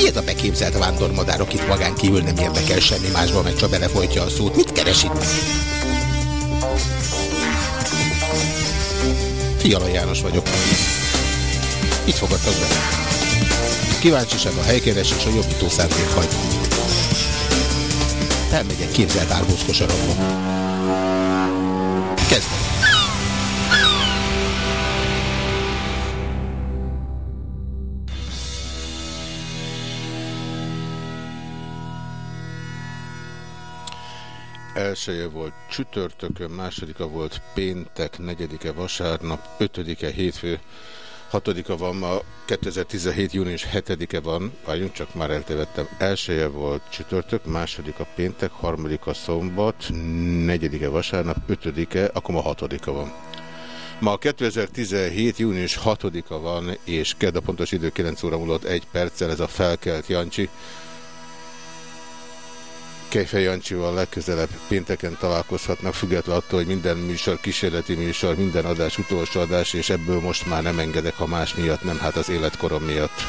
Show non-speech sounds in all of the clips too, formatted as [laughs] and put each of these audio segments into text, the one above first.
Mi ez a beképzelt vándormadár, akit magán kívül nem érdekel semmi másban, meg csak belefolytja a szót? Mit keres itt? Fiala János vagyok. Itt fogadtak be. Kíváncsiság a helykeres és a jobbító szándék hagy. Elmegyek képzelt árbózkosarakba. Kezdem. Elsője volt csütörtökön, másodika volt péntek, negyedike vasárnap, ötödike hétfő, hatodika van ma, 2017. június 7-e van, várjunk csak, már eltévedtem. Elsője volt csütörtök, másodika péntek, harmadika szombat, negyedike vasárnap, ötödike, akkor ma hatodika van. Ma 2017. június 6-a van, és kedd a pontos idő 9 óra múlott egy perccel, ez a felkelt Jancsi. Kejfej Jancsival legközelebb pénteken találkozhatnak, függetlenül attól, hogy minden műsor kísérleti műsor, minden adás utolsó adás, és ebből most már nem engedek, ha más miatt nem, hát az életkorom miatt.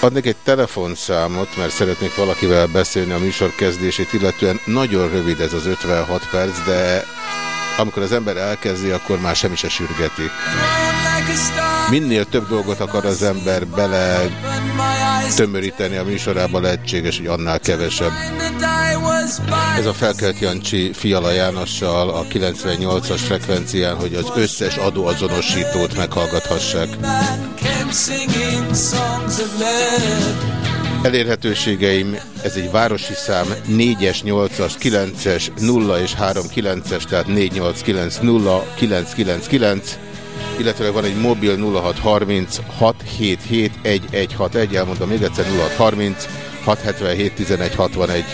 Adnék egy telefonszámot, mert szeretnék valakivel beszélni a műsor kezdését, illetően nagyon rövid ez az 56 perc, de amikor az ember elkezdi, akkor már semmi se sürgeti. Minél több dolgot akar az ember bele tömöríteni a műsorába, lehetséges, hogy annál kevesebb. Ez a Felkelt Jancsi Fiala Jánossal a 98-as frekvencián, hogy az összes adóazonosítót meghallgathassák. Elérhetőségeim, ez egy városi szám, 4-es, 8-as, 9-es, 0 és 3-9-es, tehát 4-8-9-0-999, illetve van egy mobil 0630 677 1161, elmondom még egyszer 0630 677 1161,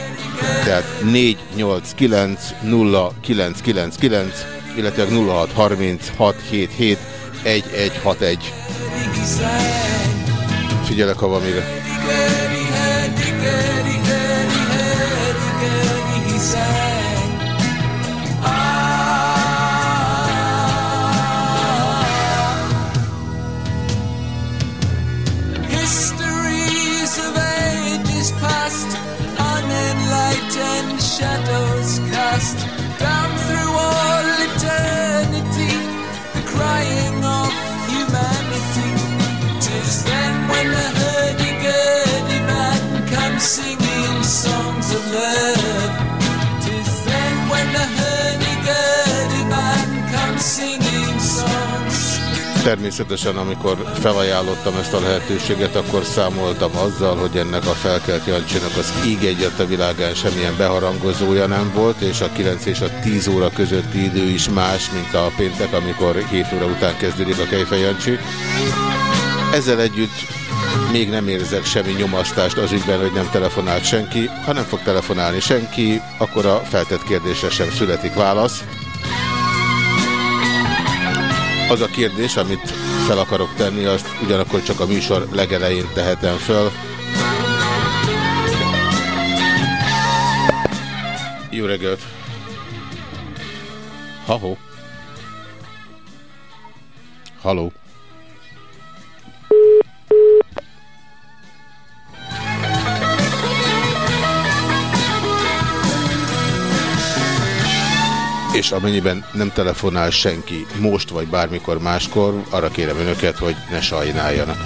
tehát 489 0999, illetve 0630 677 1161. Figyelek, ha van mire. Shadows cast down through all eternity, the crying of humanity. Tis then when the hurdy-gurdy man comes singing songs of love. Természetesen, amikor felajánlottam ezt a lehetőséget, akkor számoltam azzal, hogy ennek a felkelt Jancsinak az íg egyet a világán semmilyen beharangozója nem volt, és a 9 és a 10 óra közötti idő is más, mint a péntek, amikor 7 óra után kezdődik a Kejfej Jancsi. Ezzel együtt még nem érzek semmi nyomasztást az ügyben, hogy nem telefonált senki. Ha nem fog telefonálni senki, akkor a feltett kérdésre sem születik válasz. Az a kérdés, amit fel akarok tenni, azt ugyanakkor csak a műsor legelején tehetem föl. Jó reggelt! Ha-ho! Haló! És amennyiben nem telefonál senki most vagy bármikor máskor, arra kérem önöket, hogy ne sajnáljanak.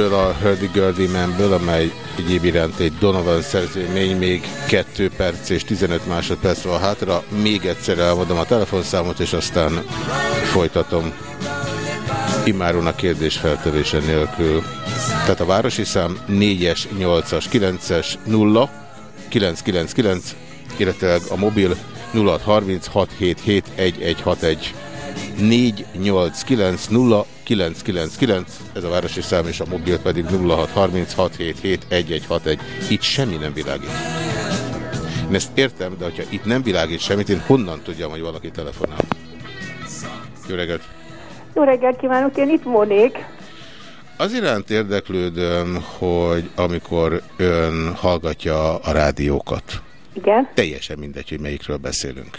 Ebből a Hurdy-Gurdy Man-ből, amely egyéb iránt egy Donovan szerzőmény, még 2 perc és 15 másodperc van hátra. Még egyszer elmondom a telefonszámot, és aztán folytatom. Imáron a kérdés feltövése nélkül. Tehát a városi szám 4-es, 8-as, 9-es, 0, 999, illetve a mobil 0636771161 489 ez a városi szám és a mobil pedig 0636771161. Itt semmi nem világít. Én ezt értem, de hogyha itt nem világít semmit, én honnan tudjam, hogy valaki telefonál? Jó reggelt! Jó reggelt kívánok, én itt vonék. Az iránt érdeklődöm, hogy amikor ön hallgatja a rádiókat, Igen. teljesen mindegy, hogy melyikről beszélünk,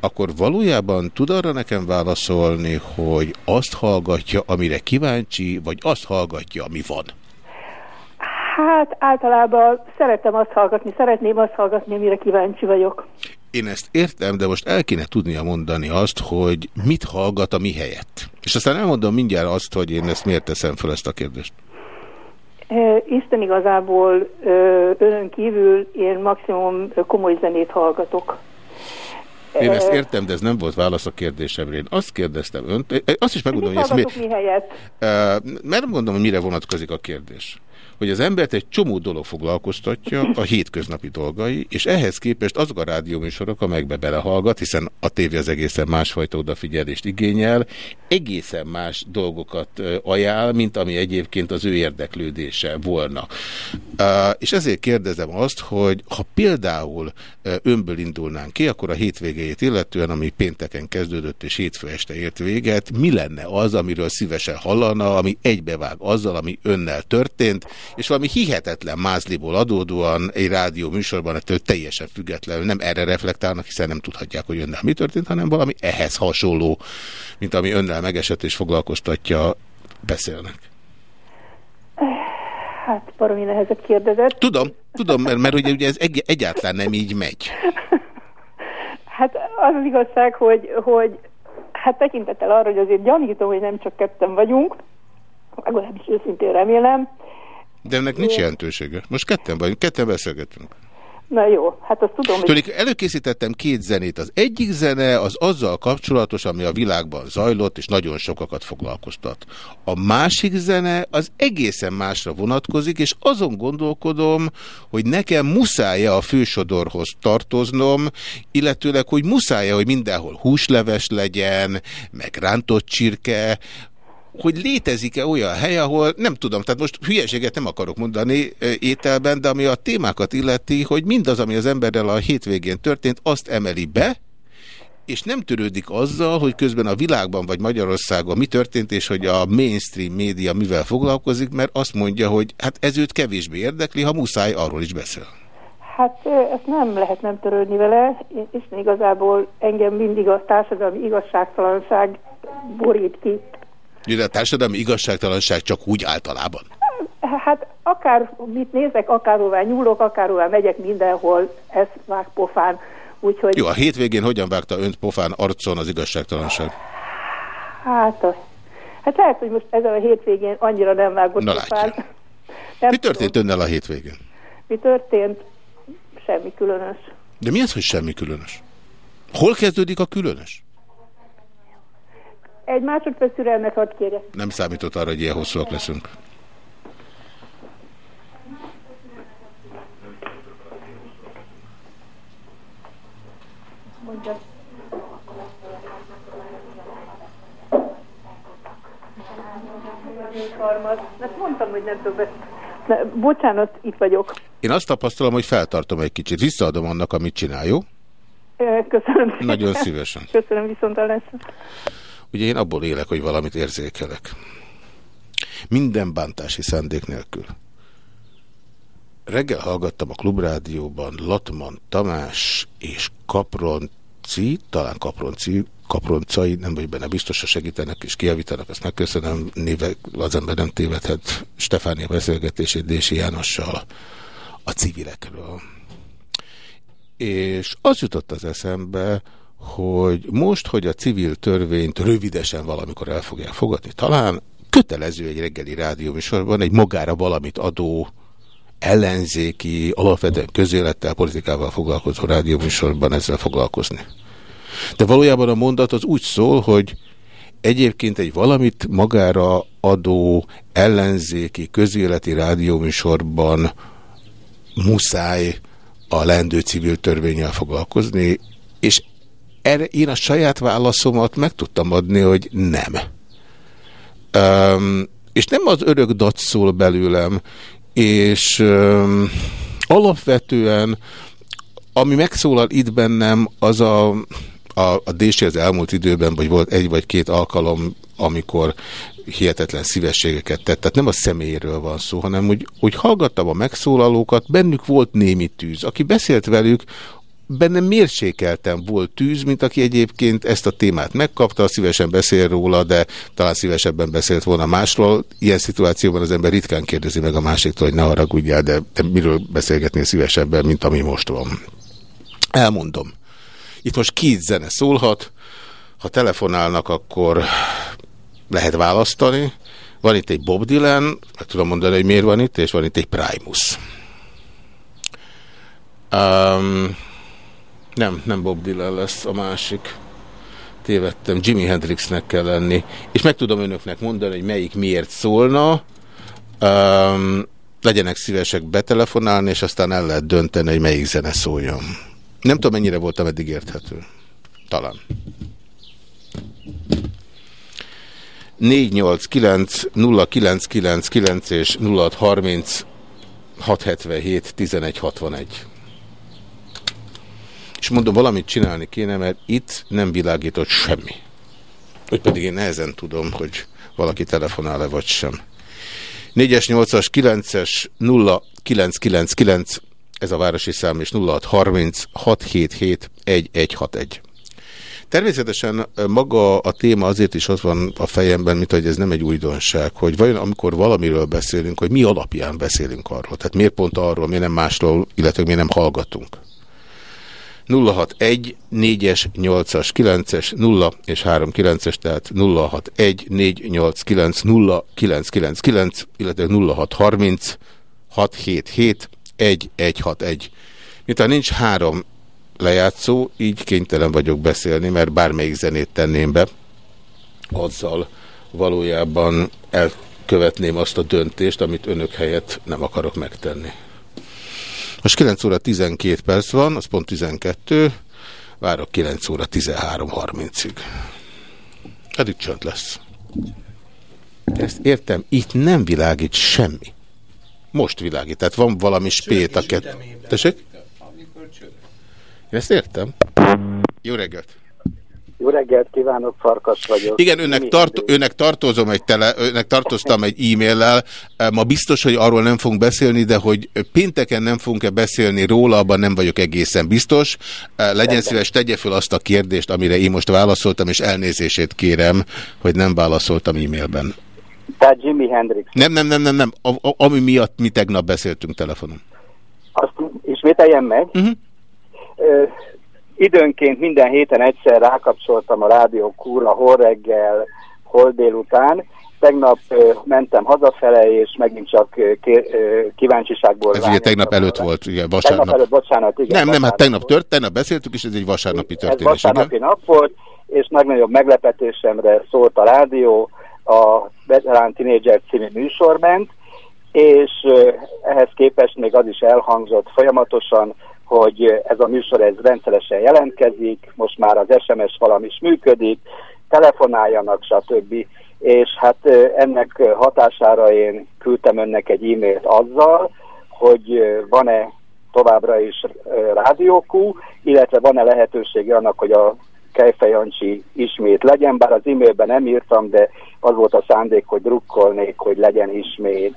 akkor valójában tud arra nekem válaszolni, hogy azt hallgatja, amire kíváncsi, vagy azt hallgatja, ami van? Hát általában szeretem azt hallgatni, szeretném azt hallgatni, amire kíváncsi vagyok. Én ezt értem, de most el kéne tudnia mondani azt, hogy mit hallgat a mi helyett. És aztán elmondom mindjárt azt, hogy én ezt miért teszem fel ezt a kérdést. Isten igazából önön kívül én maximum komoly zenét hallgatok. Én ezt értem, de ez nem volt válasz a kérdésemre. Én azt kérdeztem önt, azt is megmondom, hogy ezt mi, mert nem gondolom, hogy mire vonatkozik a kérdés. Hogy az embert egy csomó dolog foglalkoztatja, a hétköznapi dolgai, és ehhez képest azok a rádióműsorok, amelyekbe belehallgat, hiszen a tévé az egészen másfajta odafigyelést igényel, egészen más dolgokat ajánl, mint ami egyébként az ő érdeklődése volna. És ezért kérdezem azt, hogy ha például önből indulnánk ki, akkor a hétvégéjét illetően, ami pénteken kezdődött és hétfő este ért véget, mi lenne az, amiről szívesen hallana, ami egybevág azzal, ami önnel történt, és valami hihetetlen mázliból adódóan egy rádió műsorban ettől teljesen függetlenül nem erre reflektálnak, hiszen nem tudhatják, hogy önnel mi történt, hanem valami ehhez hasonló, mint ami önnel megesett és foglalkoztatja, beszélnek. Hát baromi nehezet kérdezett. Tudom, tudom, mert, mert ugye, ugye ez egy, egyáltalán nem így megy. Hát az az igazság, hogy, hogy hát tekintettel arra, hogy azért gyanítom, hogy nem csak ketten vagyunk, legalábbis őszintén remélem. De ennek nincs jelentősége. Most ketten vagyunk, ketten beszélgetünk. Na jó, hát azt tudom, hogy... Tudjuk, előkészítettem két zenét. Az egyik zene az azzal kapcsolatos, ami a világban zajlott, és nagyon sokakat foglalkoztat. A másik zene az egészen másra vonatkozik, és azon gondolkodom, hogy nekem muszáj-e a fősodorhoz tartoznom, illetőleg, hogy muszáj-e, hogy mindenhol húsleves legyen, meg rántott csirke, hogy létezik-e olyan hely, ahol nem tudom, tehát most hülyeséget nem akarok mondani ételben, de ami a témákat illeti, hogy mindaz, ami az emberrel a hétvégén történt, azt emeli be, és nem törődik azzal, hogy közben a világban vagy Magyarországon mi történt, és hogy a mainstream média mivel foglalkozik, mert azt mondja, hogy hát ez őt kevésbé érdekli, ha muszáj, arról is beszél. Hát ezt nem lehet nem törődni vele, és igazából engem mindig a társadalmi igazságtalanság borít ki. Ugye a társadalmi igazságtalanság csak úgy általában. Hát akár mit nézek, akárhová nyúlok, akárhová megyek, mindenhol ez vág pofán. Úgyhogy Jó, a hétvégén hogyan vágta önt pofán arcon az igazságtalanság? hát, hát lehet, hogy most ezen a hétvégén annyira nem vágott Na pofán. látja. Nem Mi történt tudom, önnel a hétvégén? mi történt? Semmi különös. De mi az, hogy semmi különös? Hol kezdődik a különös? Egy másodperc türelmet hadd kérjek. Nem számított arra, hogy ilyen hosszúak leszünk. Mondjam. Mert mondtam, hogy nem. Ne, Bocsánat, itt vagyok. Én azt tapasztalom, hogy feltartom egy kicsit. Visszaadom annak, amit csinál, jó? Köszönöm. Nagyon szívesen. Köszönöm viszont hallásra. Ugye én abból élek, hogy valamit érzékelek. Minden bántási szándék nélkül. Reggel hallgattam a klubrádióban Latman Tamás és Kapronci, talán Kapronci, Kaproncai, nem vagy benne biztos, ha segítenek és kijavítanak, ezt megköszönöm, névek az ember nem tévedhet Stefánia beszélgetését Dési Jánossal a civilekről. És az jutott az eszembe, hogy most, hogy a civil törvényt rövidesen valamikor el fogják fogadni, talán kötelező egy reggeli rádióműsorban egy magára valamit adó ellenzéki, alapvetően közélettel, politikával foglalkozó rádióműsorban ezzel foglalkozni. De valójában a mondat az úgy szól, hogy egyébként egy valamit magára adó ellenzéki, közéleti rádióműsorban muszáj a lendő civil törvényel foglalkozni, és erre én a saját válaszomat meg tudtam adni, hogy nem. Um, és nem az örök dac szól belőlem, és um, alapvetően ami megszólal itt bennem, az a, a, a DC az elmúlt időben, vagy volt egy vagy két alkalom, amikor hihetetlen szívességeket tett. Tehát nem a személyről van szó, hanem úgy, úgy hallgattam a megszólalókat, bennük volt némi tűz. Aki beszélt velük, bennem mérsékeltem volt tűz, mint aki egyébként ezt a témát megkapta, szívesen beszél róla, de talán szívesebben beszélt volna másról. Ilyen szituációban az ember ritkán kérdezi meg a másiktól, hogy ne haragudjál, de te miről beszélgetnél szívesebben, mint ami most van. Elmondom. Itt most két zene szólhat, ha telefonálnak, akkor lehet választani. Van itt egy Bob Dylan, meg tudom mondani, hogy miért van itt, és van itt egy Primus. Um, nem, nem Bob Dylan lesz a másik. Tévedtem, Jimi Hendrixnek kell lenni. És meg tudom önöknek mondani, hogy melyik miért szólna. Um, legyenek szívesek betelefonálni, és aztán el lehet dönteni, hogy melyik zene szóljon. Nem tudom, mennyire voltam eddig érthető. Talán. 489 0999 és 0630 677 1161. És mondom, valamit csinálni kéne, mert itt nem világított semmi. Hogy pedig én nehezen tudom, hogy valaki telefonál-e vagy sem. 4-es, 8-as, 9-es, 0999, ez a városi szám, és 0630 677 1161. Természetesen maga a téma azért is az van a fejemben, mint hogy ez nem egy újdonság, hogy vajon amikor valamiről beszélünk, hogy mi alapján beszélünk arról. Tehát miért pont arról, miért nem másról, illetve miért nem hallgatunk. 061 4-es, 8-as, 9-es, 0 és 3 9-es, tehát 061 489 0999, illetve 0630 677 1161. Miután nincs három lejátszó, így kénytelen vagyok beszélni, mert bármelyik zenét tenném be, azzal valójában elkövetném azt a döntést, amit önök helyett nem akarok megtenni. Most 9 óra 12 perc van, az pont 12, várok 9 óra 13.30-ig. Eddig csönd lesz. Ezt értem, itt nem világít semmi. Most világít, tehát van valami spét a kettő. Tessék? Én ezt értem. Jó reggelt! Jó reggelt kívánok, Farkas vagyok. Igen, önnek, tart, önnek, tartozom egy tele, önnek tartoztam egy e-maillel. Ma biztos, hogy arról nem fogunk beszélni, de hogy pénteken nem fogunk-e beszélni róla, abban nem vagyok egészen biztos. Legyen Rendben. szíves, tegye fel azt a kérdést, amire én most válaszoltam, és elnézését kérem, hogy nem válaszoltam e-mailben. Tehát Jimi Hendrix. Nem, nem, nem, nem, nem. A, a, ami miatt mi tegnap beszéltünk telefonon. Azt ismételjem meg. Uh -huh. Ö, időnként minden héten egyszer rákapcsoltam a rádió kúra, hol reggel, hol délután. Tegnap ö, mentem hazafele, és megint csak ö, kíváncsiságból... Ez ugye tegnap előtt volt, igen, vasárnap. Tegnap előtt, bocsánat, igen. Nem, nem, hát tegnap tört, tegnap beszéltük, és ez egy vasárnapi történés. Ez vasárnapi igen? nap volt, és legnagyobb meglepetésemre szólt a rádió, a Veterán Teenager című műsor ment, és ehhez képest még az is elhangzott folyamatosan, hogy ez a műsor ez rendszeresen jelentkezik, most már az SMS valami is működik, telefonáljanak, stb. És hát ennek hatására én küldtem önnek egy e-mailt azzal, hogy van-e továbbra is rádiókú, illetve van-e lehetősége annak, hogy a Kejfej Jancsi ismét legyen, bár az e-mailben nem írtam, de az volt a szándék, hogy drukkolnék, hogy legyen ismét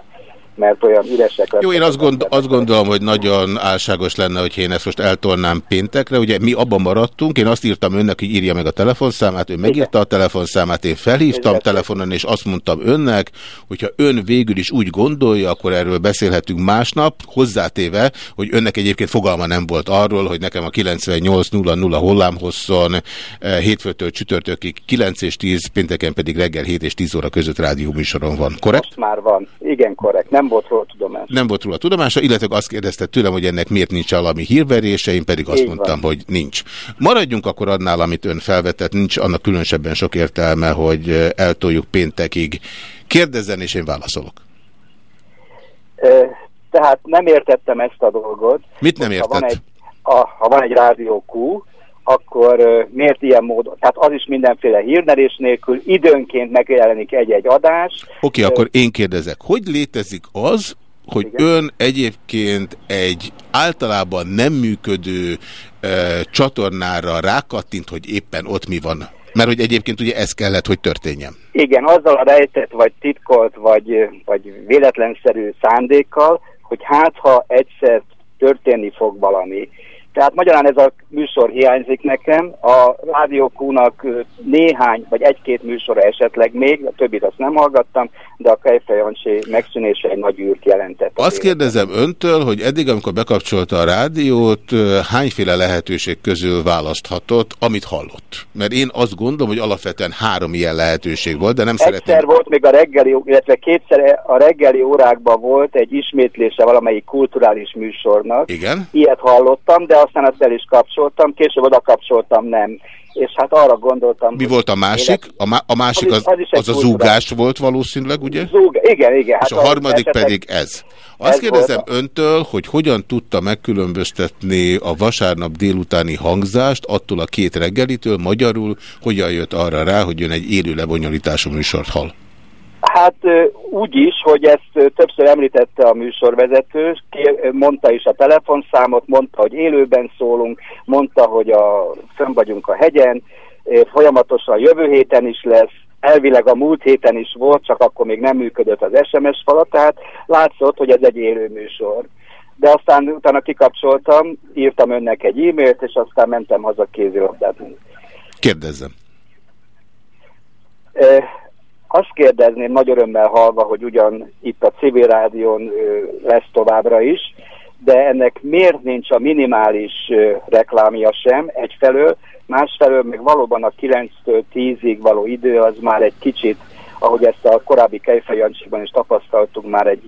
mert olyan üresek Jó, én azt, gond, azt gondolom, hogy nagyon álságos lenne, hogy én ezt most eltolnám péntekre. Ugye mi abban maradtunk, én azt írtam önnek, hogy írja meg a telefonszámát, ő megírta a telefonszámát, én felhívtam telefonon, és azt mondtam önnek, hogyha ön végül is úgy gondolja, akkor erről beszélhetünk másnap, hozzátéve, hogy önnek egyébként fogalma nem volt arról, hogy nekem a 98.00 hullámhosszon eh, hétfőtől csütörtökig 9 és 10, pénteken pedig reggel 7 és 10 óra között rádió műsoron van. Korrekt? Most már van. Igen, korrekt. Nem nem volt róla tudomása. Nem volt róla tudomása, illetve azt kérdezte tőlem, hogy ennek miért nincs valami hírverése, én pedig azt Így mondtam, van. hogy nincs. Maradjunk akkor annál, amit ön felvetett, nincs annak különösebben sok értelme, hogy eltoljuk péntekig. Kérdezzen, és én válaszolok. Tehát nem értettem ezt a dolgot. Mit nem értett? Ha van egy, a, ha van egy rádió Q, akkor ö, miért ilyen módon? Tehát az is mindenféle hírnerés nélkül, időnként megjelenik egy-egy adás. Oké, okay, akkor én kérdezek, hogy létezik az, hogy Igen. ön egyébként egy általában nem működő e, csatornára rákattint, hogy éppen ott mi van? Mert hogy egyébként ugye ez kellett, hogy történjen. Igen, azzal a rejtett, vagy titkolt, vagy, vagy véletlenszerű szándékkal, hogy hát ha egyszer történni fog valami. Tehát magyarán ez a műsor hiányzik nekem, a rádiókúnak néhány, vagy egy-két műsora esetleg még, a többit azt nem hallgattam, de a Kejfej Jancsi megszűnése egy nagy űrt jelentett. Azt kérdezem öntől, hogy eddig, amikor bekapcsolta a rádiót, hányféle lehetőség közül választhatott, amit hallott? Mert én azt gondolom, hogy alapvetően három ilyen lehetőség volt, de nem Egyszer szeretném... volt még a reggeli, illetve kétszer a reggeli órákban volt egy ismétlése valamelyik kulturális műsornak. Igen. Ilyet hallottam, de aztán azt el is kapcsoltam, később oda kapcsoltam, nem. És hát arra gondoltam... Mi volt a másik? A, má a másik az, az, az, az a zúgás volt valószínűleg, ugye? Zúg, igen, igen. És hát a harmadik pedig ez. Azt ez kérdezem volt. öntől, hogy hogyan tudta megkülönböztetni a vasárnap délutáni hangzást attól a két reggelitől, magyarul hogyan jött arra rá, hogy jön egy élő lebonyolítású műsort hall? Hát úgy is, hogy ezt többször említette a műsorvezető, mondta is a telefonszámot, mondta, hogy élőben szólunk, mondta, hogy a, fönn vagyunk a hegyen, folyamatosan jövő héten is lesz, elvileg a múlt héten is volt, csak akkor még nem működött az SMS falat, tehát látszott, hogy ez egy élő műsor. De aztán utána kikapcsoltam, írtam önnek egy e-mailt, és aztán mentem haza kézilabdázni. Kérdezzem. Azt kérdezném nagy örömmel halva, hogy ugyan itt a civil rádión lesz továbbra is, de ennek miért nincs a minimális reklámja sem egyfelől, másfelől meg valóban a 9-től 10-ig való idő az már egy kicsit, ahogy ezt a korábbi Kejfejancsiban is tapasztaltuk, már egy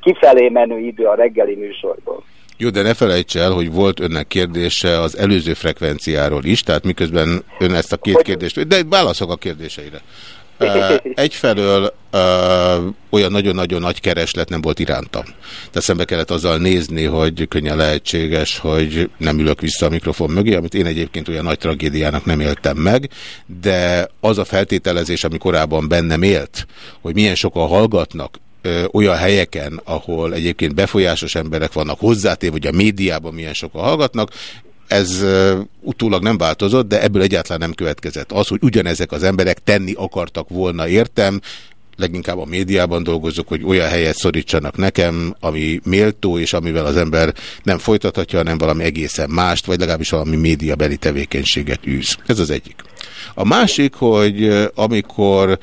kifelé menő idő a reggeli műsorból. Jó, de ne felejts el, hogy volt önnek kérdése az előző frekvenciáról is, tehát miközben ön ezt a két hogy... kérdést... De válaszok a kérdéseire. Egyfelől olyan nagyon-nagyon nagy kereslet nem volt irántam. Tehát szembe kellett azzal nézni, hogy könnyen lehetséges, hogy nem ülök vissza a mikrofon mögé, amit én egyébként olyan nagy tragédiának nem éltem meg, de az a feltételezés, ami korábban bennem élt, hogy milyen sokan hallgatnak, olyan helyeken, ahol egyébként befolyásos emberek vannak hozzátéve, hogy a médiában milyen sokan hallgatnak, ez utólag nem változott, de ebből egyáltalán nem következett. Az, hogy ugyanezek az emberek tenni akartak volna, értem, leginkább a médiában dolgozok, hogy olyan helyet szorítsanak nekem, ami méltó, és amivel az ember nem folytathatja, hanem valami egészen mást, vagy legalábbis valami médiabeli tevékenységet űz. Ez az egyik. A másik, hogy amikor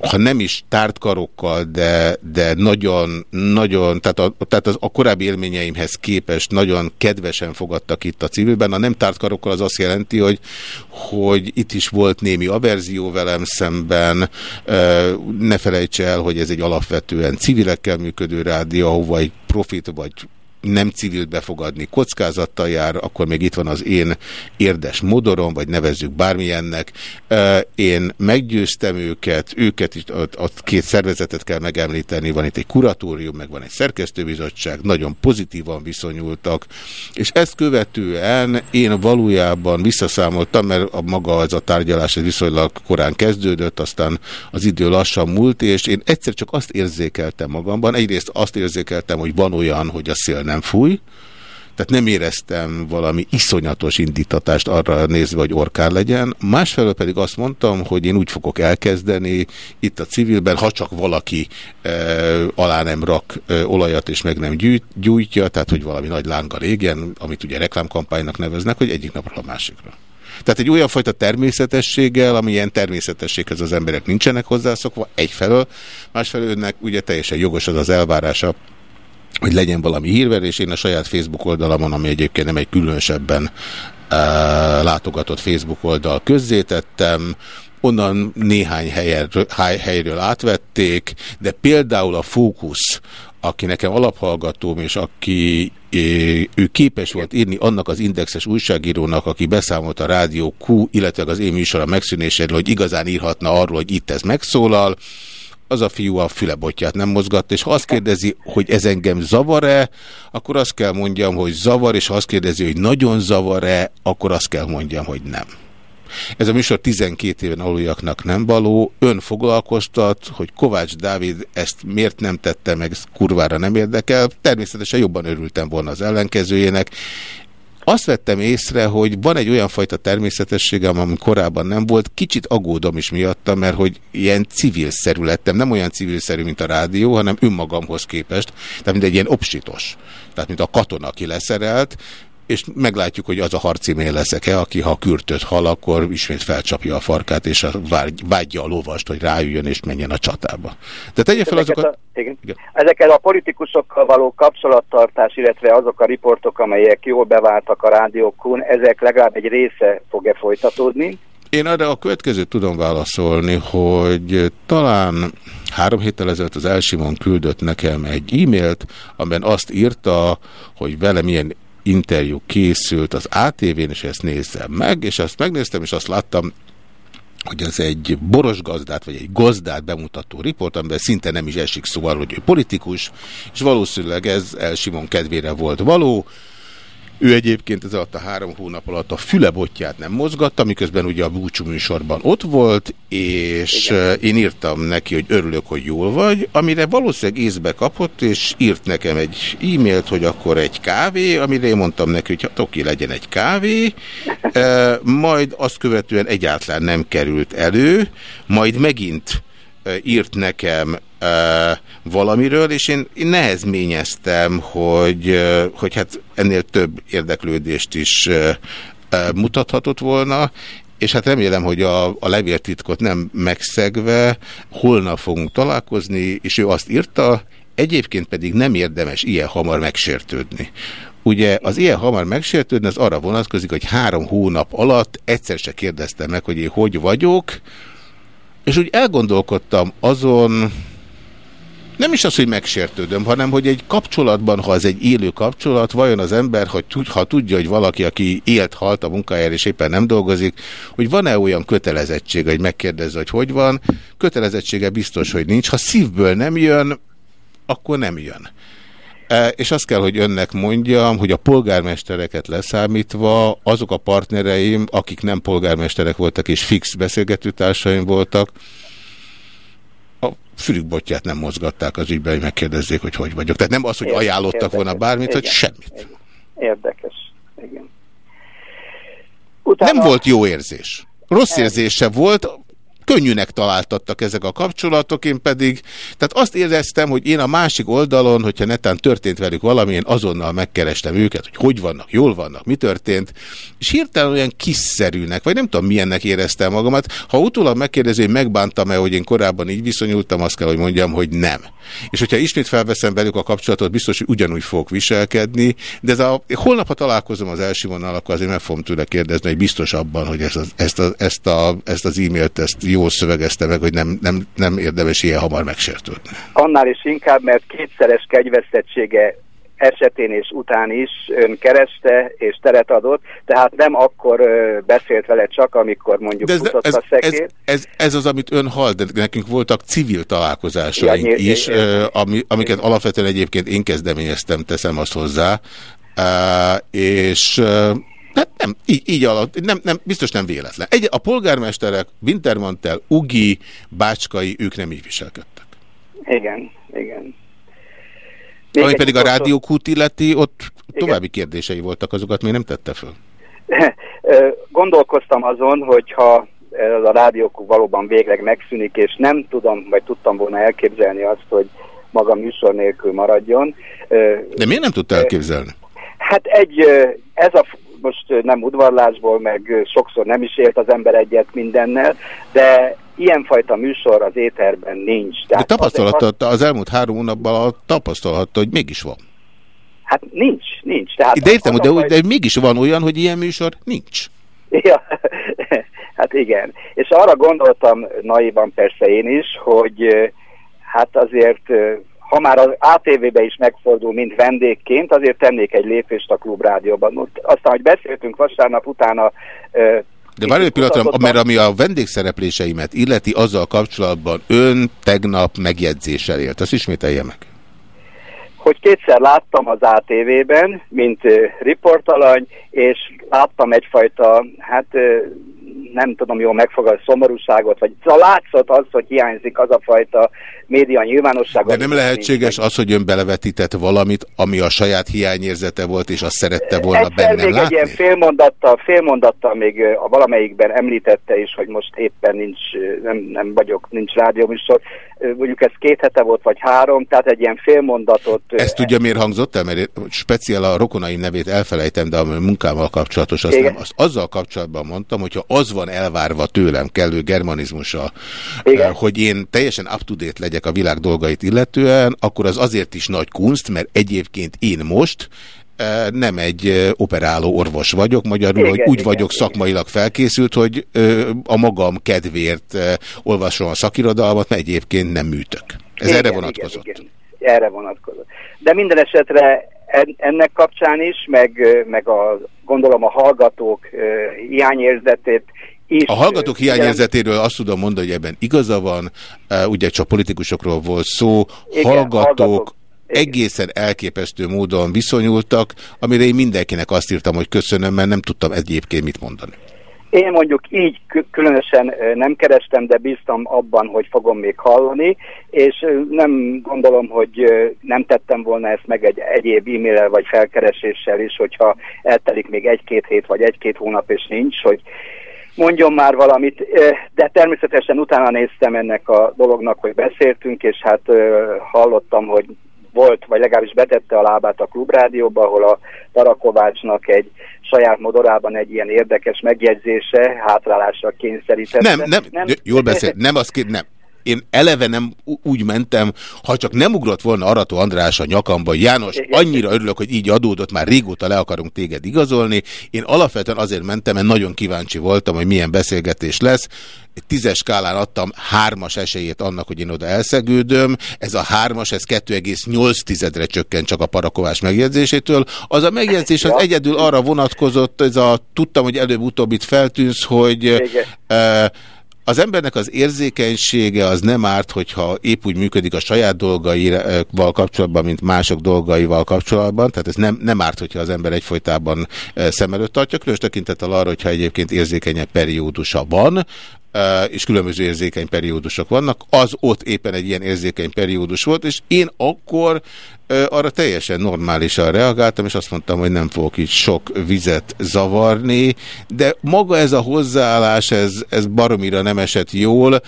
ha nem is tárt karokkal, de, de nagyon, nagyon, tehát, a, tehát az, a korábbi élményeimhez képest nagyon kedvesen fogadtak itt a civilben. A nem tárt karokkal az azt jelenti, hogy, hogy itt is volt némi averzió velem szemben. Ne felejts el, hogy ez egy alapvetően civilekkel működő rádió, ahova egy profit vagy nem civilt befogadni kockázattal jár, akkor még itt van az én érdes modorom, vagy nevezzük bármilyennek. Én meggyőztem őket, őket is, a, a két szervezetet kell megemlíteni, van itt egy kuratórium, meg van egy szerkesztőbizottság, nagyon pozitívan viszonyultak, és ezt követően én valójában visszaszámoltam, mert a maga az a tárgyalás viszonylag korán kezdődött, aztán az idő lassan múlt, és én egyszer csak azt érzékeltem magamban, egyrészt azt érzékeltem, hogy van olyan, hogy a szél nem fúj, tehát nem éreztem valami iszonyatos indítatást arra nézve, hogy orkán legyen. Másfelől pedig azt mondtam, hogy én úgy fogok elkezdeni itt a civilben, ha csak valaki e, alá nem rak e, olajat és meg nem gyűjt, gyújtja, tehát hogy valami nagy lánga régjen, amit ugye reklámkampánynak neveznek, hogy egyik napra a másikra. Tehát egy olyan fajta természetességgel, amilyen természetességhez az emberek nincsenek hozzászokva, egyfelől, másfelől önnek ugye teljesen jogos az az elvárása, hogy legyen valami hírverés. Én a saját Facebook oldalamon, ami egyébként nem egy különösebben uh, látogatott Facebook oldal közzétettem, onnan néhány helyen, helyről átvették, de például a Fókusz, aki nekem alaphallgatóm, és aki ő képes volt írni annak az indexes újságírónak, aki beszámolt a Rádió Q, illetve az én műsora megszűnéséről, hogy igazán írhatna arról, hogy itt ez megszólal, az a fiú a fülebotját nem mozgatta, és ha azt kérdezi, hogy ez engem zavar-e, akkor azt kell mondjam, hogy zavar, és ha azt kérdezi, hogy nagyon zavar-e, akkor azt kell mondjam, hogy nem. Ez a műsor 12 éven aluljaknak nem való. Ön foglalkoztat, hogy Kovács Dávid ezt miért nem tette meg, kurvára nem érdekel. Természetesen jobban örültem volna az ellenkezőjének. Azt vettem észre, hogy van egy olyan fajta természetességem, ami korábban nem volt. Kicsit aggódom is miatta, mert hogy ilyen civilszerű lettem. Nem olyan civilszerű, mint a rádió, hanem önmagamhoz képest. Tehát mint egy ilyen obsitos. Tehát mint a katona, aki leszerelt és meglátjuk, hogy az a harcimél leszek-e, aki ha kürtöt hal, akkor ismét felcsapja a farkát, és a, vágyja a lovast, hogy ráüljön és menjen a csatába. De tegye fel azokat... A, igen. Igen. Ezekkel a politikusokkal való kapcsolattartás, illetve azok a riportok, amelyek jól beváltak a rádiókon, ezek legalább egy része fog-e folytatódni? Én arra a következőt tudom válaszolni, hogy talán három héttel ezelőtt az Elsimon küldött nekem egy e-mailt, amiben azt írta, hogy vele milyen interjú készült az ATV-n, és ezt néztem meg, és azt megnéztem, és azt láttam, hogy ez egy boros gazdát, vagy egy gazdát bemutató riport, amiben szinte nem is esik szó arról, hogy ő politikus, és valószínűleg ez El Simon kedvére volt való, ő egyébként ez alatt a három hónap alatt a fülebotját nem mozgatta, miközben ugye a búcsú műsorban ott volt, és Igen. én írtam neki, hogy örülök, hogy jól vagy, amire valószínűleg észbe kapott, és írt nekem egy e-mailt, hogy akkor egy kávé, amire én mondtam neki, hogy hát oké, legyen egy kávé, majd azt követően egyáltalán nem került elő, majd megint írt nekem valamiről, és én, én nehezményeztem, hogy, hogy hát ennél több érdeklődést is mutathatott volna, és hát remélem, hogy a, a levéltitkot nem megszegve holnap fogunk találkozni, és ő azt írta, egyébként pedig nem érdemes ilyen hamar megsértődni. Ugye az ilyen hamar megsértődni, az arra vonatkozik, hogy három hónap alatt egyszer se kérdeztem meg, hogy én hogy vagyok, és úgy elgondolkodtam azon, nem is az, hogy megsértődöm, hanem hogy egy kapcsolatban, ha az egy élő kapcsolat, vajon az ember, ha, ha tudja, hogy valaki, aki élt, halt a munkájára és éppen nem dolgozik, hogy van-e olyan kötelezettség, hogy megkérdezze, hogy hogy van, kötelezettsége biztos, hogy nincs. Ha szívből nem jön, akkor nem jön. E, és azt kell, hogy önnek mondjam, hogy a polgármestereket leszámítva azok a partnereim, akik nem polgármesterek voltak és fix beszélgetőtársaim voltak, fülükbotját nem mozgatták az ügyben, hogy megkérdezzék, hogy hogy vagyok. Tehát nem az, hogy ajánlottak Érdekes. volna bármit, Igen. hogy semmit. Érdekes. Igen. Utána... Nem volt jó érzés. Rossz érzése volt, könnyűnek találtattak ezek a kapcsolatok, én pedig, tehát azt éreztem, hogy én a másik oldalon, hogyha netán történt velük valami, én azonnal megkerestem őket, hogy hogy vannak, jól vannak, mi történt, és hirtelen olyan kiszerűnek, vagy nem tudom milyennek éreztem magamat. Ha utólag megkérdezi, hogy megbántam-e, hogy én korábban így viszonyultam, azt kell, hogy mondjam, hogy nem. És hogyha ismét felveszem velük a kapcsolatot, biztos, hogy ugyanúgy fogok viselkedni, de ez a, holnap, ha találkozom az első vonal, akkor azért meg fogom tőle kérdezni, hogy biztos abban, hogy ezt, a, ezt, a, ezt az e-mailt ezt jól szövegezte meg, hogy nem, nem, nem érdemes ilyen hamar megsértődni. Annál is inkább, mert kétszeres kegyvesztettsége esetén és után is ön kereste és teret adott, tehát nem akkor beszélt vele csak, amikor mondjuk de ez, futott ez, a szekér. Ez, ez, ez az, amit ön hall, de nekünk voltak civil találkozásaink ja, is, ö, ami, amiket alapvetően egyébként én kezdeményeztem, teszem azt hozzá, uh, és uh, Hát nem, így, így alatt, nem, nem, biztos nem véletlen. Egy, a polgármesterek, Wintermantel, Ugi, Bácskai, ők nem így viselkedtek. Igen, igen. Még Ami pedig a rádiókút illeti, ott igen. további kérdései voltak, azokat még nem tette föl. [laughs] Gondolkoztam azon, hogyha ez a rádiókú valóban végleg megszűnik, és nem tudom, vagy tudtam volna elképzelni azt, hogy maga műsor nélkül maradjon. De miért nem tudta elképzelni? Hát egy, ez a most nem udvarlásból, meg sokszor nem is élt az ember egyet mindennel, de ilyenfajta műsor az éterben nincs. Tehát de tapasztalata, az, az elmúlt három hónapban tapasztalhatta, hogy mégis van. Hát nincs, nincs. Tehát de értem, de, de, de mégis van olyan, hogy ilyen műsor nincs. Ja, [laughs] hát igen. És arra gondoltam naivan persze én is, hogy hát azért ha már az ATV-be is megfordul, mint vendégként, azért tennék egy lépést a klubrádióban. Aztán, hogy beszéltünk vasárnap utána De várj egy pillanatra, mert ami a vendégszerepléseimet illeti, azzal kapcsolatban ön tegnap megjegyzéssel élt. Azt ismételje meg. Hogy kétszer láttam az ATV-ben, mint riportalany, és láttam egyfajta, hát nem tudom jól megfogalmazni, szomorúságot, vagy a látszott az, hogy hiányzik az a fajta média nyilvánosság. De nem lehetséges az, hogy ön belevetített valamit, ami a saját hiányérzete volt, és azt szerette volna Egyszer bennem még látni? egy ilyen félmondattal, félmondattal még a valamelyikben említette is, hogy most éppen nincs, nem, nem vagyok, nincs rádióműsor. Mondjuk ez két hete volt, vagy három, tehát egy ilyen félmondatot... Ezt tudja, miért hangzott el? Mert speciál a rokonaim nevét elfelejtem, de a munkával kapcsolatos, azt, Igen. nem, azt azzal kapcsolatban mondtam, hogyha az van elvárva tőlem kellő germanizmusa, Igen. eh, hogy én teljesen up-to-date legyek a világ dolgait illetően, akkor az azért is nagy kunst, mert egyébként én most eh, nem egy eh, operáló orvos vagyok, magyarul, Igen, hogy úgy igen, vagyok igen. szakmailag felkészült, hogy a magam kedvéért olvasom a szakirodalmat, mert egyébként nem műtök. Ez Igen, erre vonatkozott. Igen, igen. Erre vonatkozott. De minden esetre en- ennek kapcsán is, meg, meg a, gondolom a hallgatók hiányérzetét A hallgatók hiányérzetéről azt tudom mondani, hogy ebben igaza van, ugye csak politikusokról volt szó, Igen, hallgatók hallgatók. Egészen elképesztő módon viszonyultak, amire én mindenkinek azt írtam, hogy köszönöm, mert nem tudtam egyébként mit mondani. Én mondjuk így kü- különösen nem kerestem, de bíztam abban, hogy fogom még hallani, és nem gondolom, hogy nem tettem volna ezt meg egy egyéb e-mail vagy felkereséssel is, hogyha eltelik még egy-két hét vagy egy-két hónap és nincs, hogy mondjon már valamit, de természetesen utána néztem ennek a dolognak, hogy beszéltünk, és hát hallottam, hogy volt, vagy legalábbis betette a lábát a klubrádióba, ahol a Tarakovácsnak egy saját modorában egy ilyen érdekes megjegyzése hátrálásra kényszerítette. Nem, nem, nem jól beszél, nem kér, nem. Én eleve nem úgy mentem, ha csak nem ugrott volna Arató András a nyakamba, János, annyira örülök, hogy így adódott, már régóta le akarunk téged igazolni. Én alapvetően azért mentem, mert nagyon kíváncsi voltam, hogy milyen beszélgetés lesz. Egy tízes skálán adtam hármas esélyét annak, hogy én oda elszegődöm. Ez a hármas, ez 2,8 tizedre csökkent csak a parakovás megjegyzésétől. Az a megjegyzés az Ja. egyedül arra vonatkozott, ez a tudtam, hogy előbb-utóbb itt feltűnsz, hogy Igen. eh, az embernek az érzékenysége az nem árt, hogyha épp úgy működik a saját dolgaival kapcsolatban, mint mások dolgaival kapcsolatban. Tehát ez nem, nem árt, hogyha az ember egyfolytában eh, szem előtt tartja, különös tekintettel arra, hogyha egyébként érzékenyebb periódusa van, és különböző érzékeny periódusok vannak, az ott éppen egy ilyen érzékeny periódus volt, és én akkor arra teljesen normálisan reagáltam, és azt mondtam, hogy nem fogok itt sok vizet zavarni, de maga ez a hozzáállás, ez, ez baromira nem esett jól,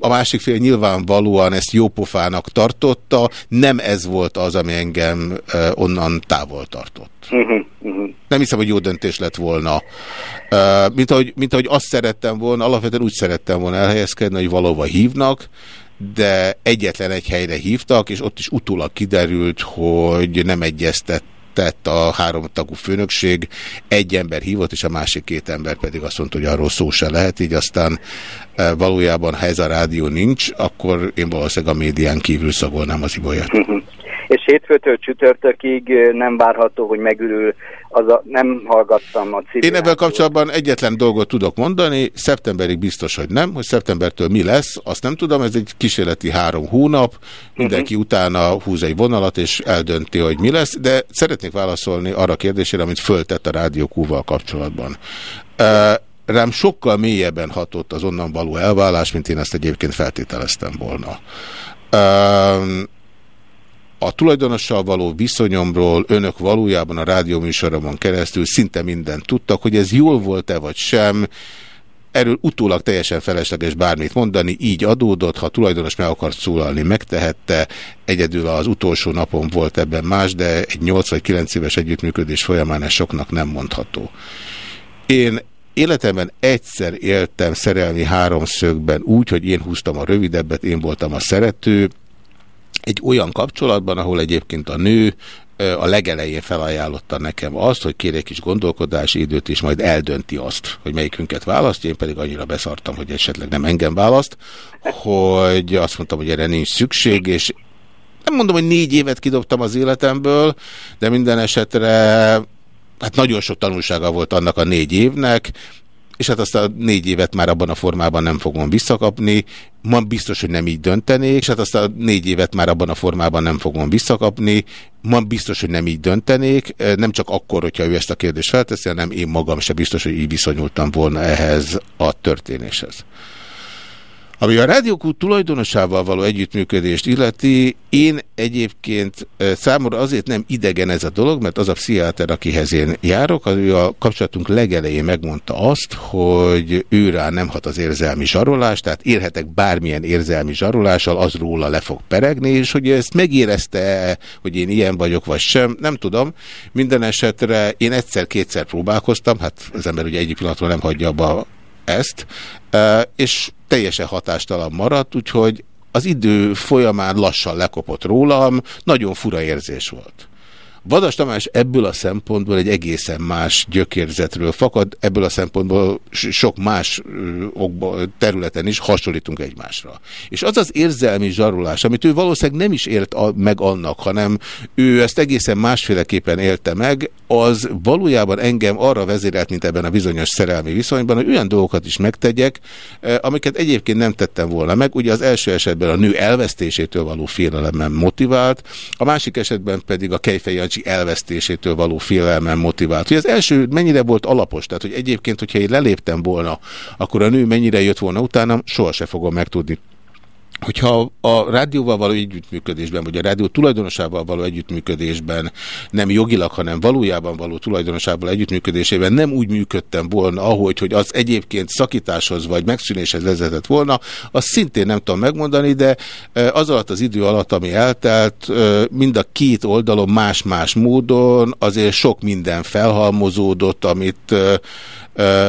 a másik fél nyilvánvalóan ezt jópofának tartotta, nem ez volt az, ami engem onnan távol tartott. Uh-huh, uh-huh. Nem hiszem, hogy jó döntés lett volna. Mint, ahogy, mint ahogy azt szerettem volna, alapvetően úgy szerettem volna elhelyezkedni, hogy valóban hívnak, de egyetlen egy helyre hívtak, és ott is utólag kiderült, hogy nem egyeztetett a háromtagú főnökség, egy ember hívott, és a másik két ember pedig azt mondta, hogy arról szó se lehet, így aztán valójában, ha ez a rádió nincs, akkor én valószínűleg a médián kívül szagolnám az ibolyat. És hétfőtől csütörtökig nem várható, hogy megürül, az a, nem hallgattam a civil Én rádiót. kapcsolatban egyetlen dolgot tudok mondani, szeptemberig biztos, hogy nem, hogy szeptembertől mi lesz, azt nem tudom, ez egy kísérleti három hónap, mindenki uh -huh. utána húz egy vonalat, és eldönti, hogy mi lesz, de szeretnék válaszolni arra a kérdésére, amit föltett a Rádió Q-val kapcsolatban. Uh, rám sokkal mélyebben hatott az onnan való elvállás, mint én ezt egyébként feltételeztem volna. Uh, a tulajdonossal való viszonyomról önök valójában a rádióműsoromon keresztül szinte mindent tudtak, hogy ez jól volt-e vagy sem, erről utólag teljesen felesleges bármit mondani, így adódott, ha tulajdonos meg akart szólalni, megtehette, egyedül az utolsó napon volt ebben más, de egy 8 vagy 9 éves együttműködés folyamán ez soknak nem mondható. Én életemben egyszer éltem szerelmi háromszögben úgy, hogy én húztam a rövidebbet, én voltam a szerető, egy olyan kapcsolatban, ahol egyébként a nő a legelején felajánlotta nekem azt, hogy kérek kis gondolkodási időt, és majd eldönti azt, hogy melyikünket választja, én pedig annyira beszartam, hogy esetleg nem engem választ, hogy azt mondtam, hogy erre nincs szükség, és nem mondom, hogy négy évet kidobtam az életemből, de minden esetre hát nagyon sok tanulsága volt annak a négy évnek, és hát azt a négy évet már abban a formában nem fogom visszakapni, ma biztos, hogy nem így döntenék, és hát azt a négy évet már abban a formában nem fogom visszakapni, ma biztos, hogy nem így döntenék, nem csak akkor, hogyha ő ezt a kérdést felteszi, hanem én magam se biztos, hogy így viszonyultam volna ehhez a történéshez. Ami a rádiókút tulajdonosával való együttműködést illeti, én egyébként számomra azért nem idegen ez a dolog, mert az a pszichiáter, akihez én járok, az ő a kapcsolatunk legelején megmondta azt, hogy ő rá nem hat az érzelmi zsarolás, tehát érhetek bármilyen érzelmi zsarolással, az róla le fog peregni, és hogy ezt megérezte hogy én ilyen vagyok, vagy sem, nem tudom. Minden esetre én egyszer-kétszer próbálkoztam, hát az ember ugye egyik pillanatról nem hagyja abba ezt, és teljesen hatástalan maradt, úgyhogy az idő folyamán lassan lekopott rólam, nagyon fura érzés volt. Vadas Tamás ebből a szempontból egy egészen más gyökérzetről fakad, ebből a szempontból sok más területen is hasonlítunk egymásra. És az az érzelmi zsarolás, amit ő valószínűleg nem is élt meg annak, hanem ő ezt egészen másféleképpen élte meg, az valójában engem arra vezérelt, mint ebben a bizonyos szerelmi viszonyban, hogy olyan dolgokat is megtegyek, amiket egyébként nem tettem volna meg. Ugye az első esetben a nő elvesztésétől való félelemmel motivált, a másik esetben pedig a kejfej Jancsi elvesztésétől való félelmen motivált. Hogy az első mennyire volt alapos, tehát hogy egyébként, hogyha én leléptem volna, akkor a nő mennyire jött volna utánam, soha se fogom megtudni hogyha a rádióval való együttműködésben, vagy a rádió tulajdonosával való együttműködésben nem jogilag, hanem valójában való tulajdonosával együttműködésében nem úgy működtem volna, ahogy hogy az egyébként szakításhoz vagy megszűnéshez vezetett volna, azt szintén nem tudom megmondani, de az alatt az idő alatt, ami eltelt, mind a két oldalon más-más módon azért sok minden felhalmozódott, amit,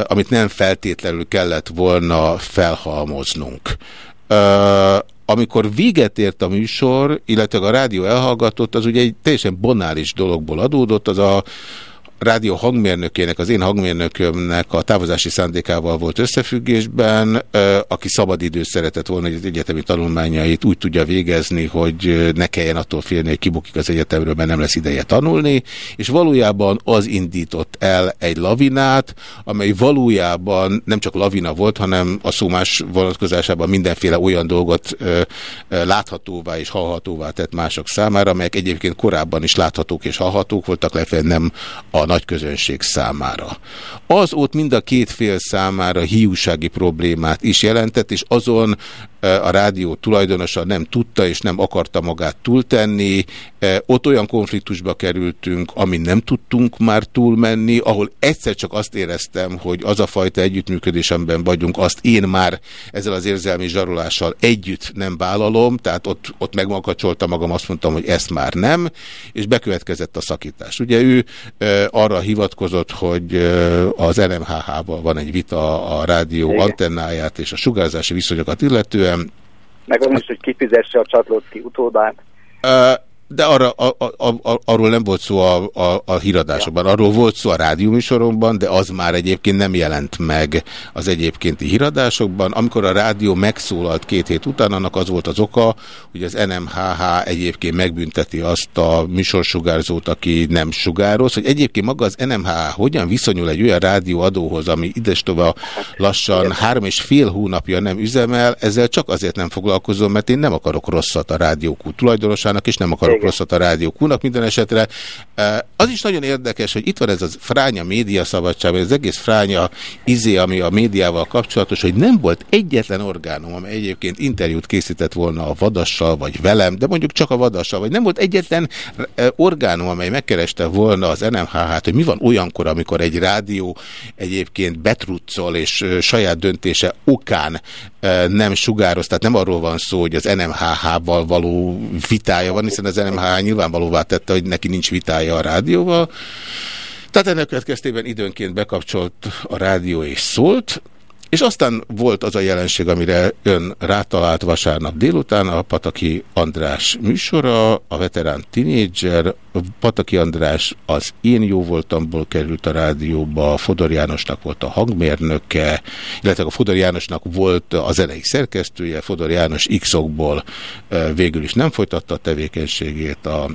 amit nem feltétlenül kellett volna felhalmoznunk amikor véget ért a műsor, illetve a rádió elhallgatott, az ugye egy teljesen bonális dologból adódott, az a rádió hangmérnökének, az én hangmérnökömnek a távozási szándékával volt összefüggésben, aki szabadidő szeretett volna, hogy az egyetemi tanulmányait úgy tudja végezni, hogy ne kelljen attól félni, hogy kibukik az egyetemről, mert nem lesz ideje tanulni, és valójában az indított el egy lavinát, amely valójában nem csak lavina volt, hanem a szó más vonatkozásában mindenféle olyan dolgot láthatóvá és hallhatóvá tett mások számára, amelyek egyébként korábban is láthatók és hallhatók voltak, lefelé nem a nagy közönség számára. Az ott mind a két fél számára hiúsági problémát is jelentett, és azon a rádió tulajdonosa nem tudta és nem akarta magát túltenni. Ott olyan konfliktusba kerültünk, amin nem tudtunk már túlmenni, ahol egyszer csak azt éreztem, hogy az a fajta együttműködés, amiben vagyunk, azt én már ezzel az érzelmi zsarolással együtt nem vállalom, tehát ott, ott megmakacsoltam magam, azt mondtam, hogy ezt már nem, és bekövetkezett a szakítás. Ugye ő arra hivatkozott, hogy az NMHH-val van egy vita a rádió antennáját és a sugárzási viszonyokat illetően. Meg az is, hogy kifizesse a Csatlócki utódát. De arra, a, a, a, arról nem volt szó a, a, a híradásokban, arról volt szó a rádióműsoromban, de az már egyébként nem jelent meg az egyébkénti híradásokban. Amikor a rádió megszólalt két hét után, annak az volt az oka, hogy az NMHH egyébként megbünteti azt a műsorsugárzót, aki nem sugároz, hogy egyébként maga az NMHH hogyan viszonyul egy olyan rádióadóhoz, ami idestova lassan három és fél hónapja nem üzemel, ezzel csak azért nem foglalkozom, mert én nem akarok rosszat a rádiókú tulajdonosának, és nem akarok rosszat a Rádió Kúnak minden esetre. Az is nagyon érdekes, hogy itt van ez a fránya média szabadság, ez egész fránya izé, ami a médiával kapcsolatos, hogy nem volt egyetlen orgánum, amely egyébként interjút készített volna a Vadassal, vagy velem, de mondjuk csak a Vadassal, vagy nem volt egyetlen orgánum, amely megkereste volna az NMHH-t, hogy mi van olyankor, amikor egy rádió egyébként betruccol, és saját döntése okán nem sugároz, tehát nem arról van szó, hogy az NMHH-val való vitája van, hiszen az NMHH nyilvánvalóvá tette, hogy neki nincs vitája a rádióval. Tehát ennek következtében időnként bekapcsolt a rádió és szólt, és aztán volt az a jelenség, amire ön rátalált vasárnap délután, a Pataki András műsora, a veterán tinédzser. Pataki András az én jó voltamból került a rádióba, Fodor Jánosnak volt a hangmérnöke, illetve a Fodor Jánosnak volt az elejé szerkesztője, Fodor János X-okból végül is nem folytatta a tevékenységét a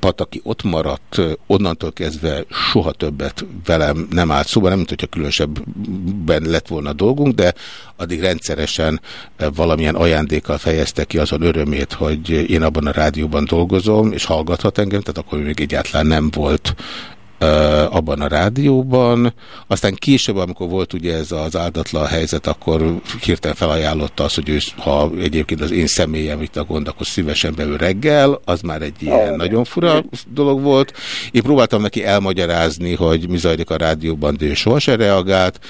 Pataki ott maradt, onnantól kezdve soha többet velem nem állt szóba, nem mint hogyha különösebben lett volna dolgunk, de addig rendszeresen valamilyen ajándékkal fejezte ki azon örömét, hogy én abban a rádióban dolgozom, és hallgathat engem, tehát akkor még egyáltalán nem volt abban a rádióban. Aztán később, amikor volt ugye ez az áldatlan helyzet, akkor hirtelen felajánlotta azt, hogy ő, ha egyébként az én személyem itt a gond, akkor szívesen beül reggel, az már egy ilyen nagyon fura dolog volt. Én próbáltam neki elmagyarázni, hogy mi zajlik a rádióban, de ő sohasem reagált.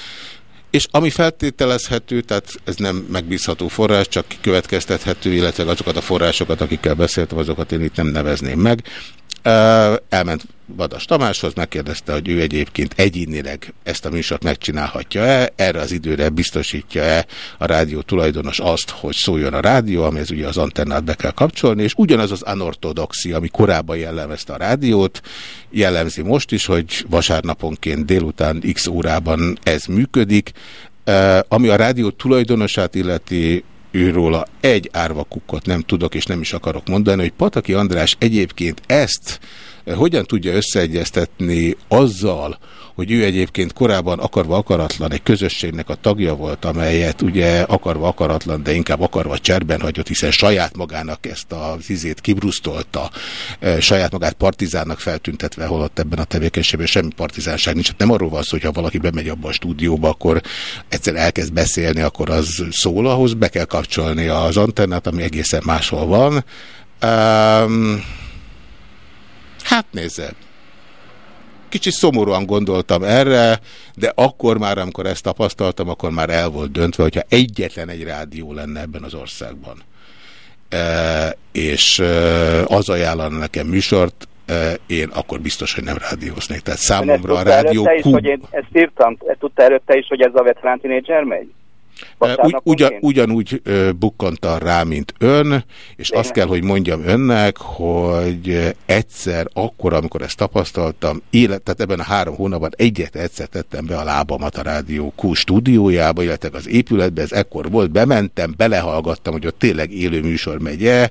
És ami feltételezhető, tehát ez nem megbízható forrás, csak következtethető, illetve azokat a forrásokat, akikkel beszéltem, azokat én itt nem nevezném meg. Elment Vadas Tamáshoz, megkérdezte, hogy ő egyébként egyénileg ezt a műsort megcsinálhatja-e, erre az időre biztosítja-e a rádió tulajdonos azt, hogy szóljon a rádió, amihez ugye az antennát be kell kapcsolni, és ugyanaz az anortodoxia, ami korábban jellemezte a rádiót, jellemzi most is, hogy vasárnaponként délután x órában ez működik, ami a rádió tulajdonosát illeti, őróla egy árvakukkot nem tudok és nem is akarok mondani, hogy Pataki András egyébként ezt hogyan tudja összeegyeztetni azzal, hogy ő egyébként korábban akarva akaratlan egy közösségnek a tagja volt, amelyet ugye akarva akaratlan, de inkább akarva cserben hagyott, hiszen saját magának ezt az izét kibrusztolta, e, saját magát partizánnak feltüntetve, holott ebben a tevékenységben semmi partizánság nincs. Nem arról van szó, hogy ha valaki bemegy abba a stúdióba, akkor egyszer elkezd beszélni, akkor az szól ahhoz, be kell kapcsolni az antennát, ami egészen máshol van. Um, hát nézze, Kicsit szomorúan gondoltam erre, de akkor már, amikor ezt tapasztaltam, akkor már el volt döntve, hogyha egyetlen egy rádió lenne ebben az országban, e, és e, az ajánlana nekem műsort, e, én akkor biztos, hogy nem rádióznék. Tehát számomra a rádió... Is, hogy én ezt írtam, ezt tudta előtte is, hogy ez a veterán tínédzser megy? Ugy, ugyan, ugyanúgy bukkanta rá, mint ön, és Én azt kell, hogy mondjam önnek, hogy egyszer, akkor, amikor ezt tapasztaltam, élet, tehát ebben a három hónapban egyet egyszer tettem be a lábamat a Rádió Q stúdiójába, illetve az épületbe, ez ekkor volt, bementem, belehallgattam, hogy ott tényleg élő műsor megye.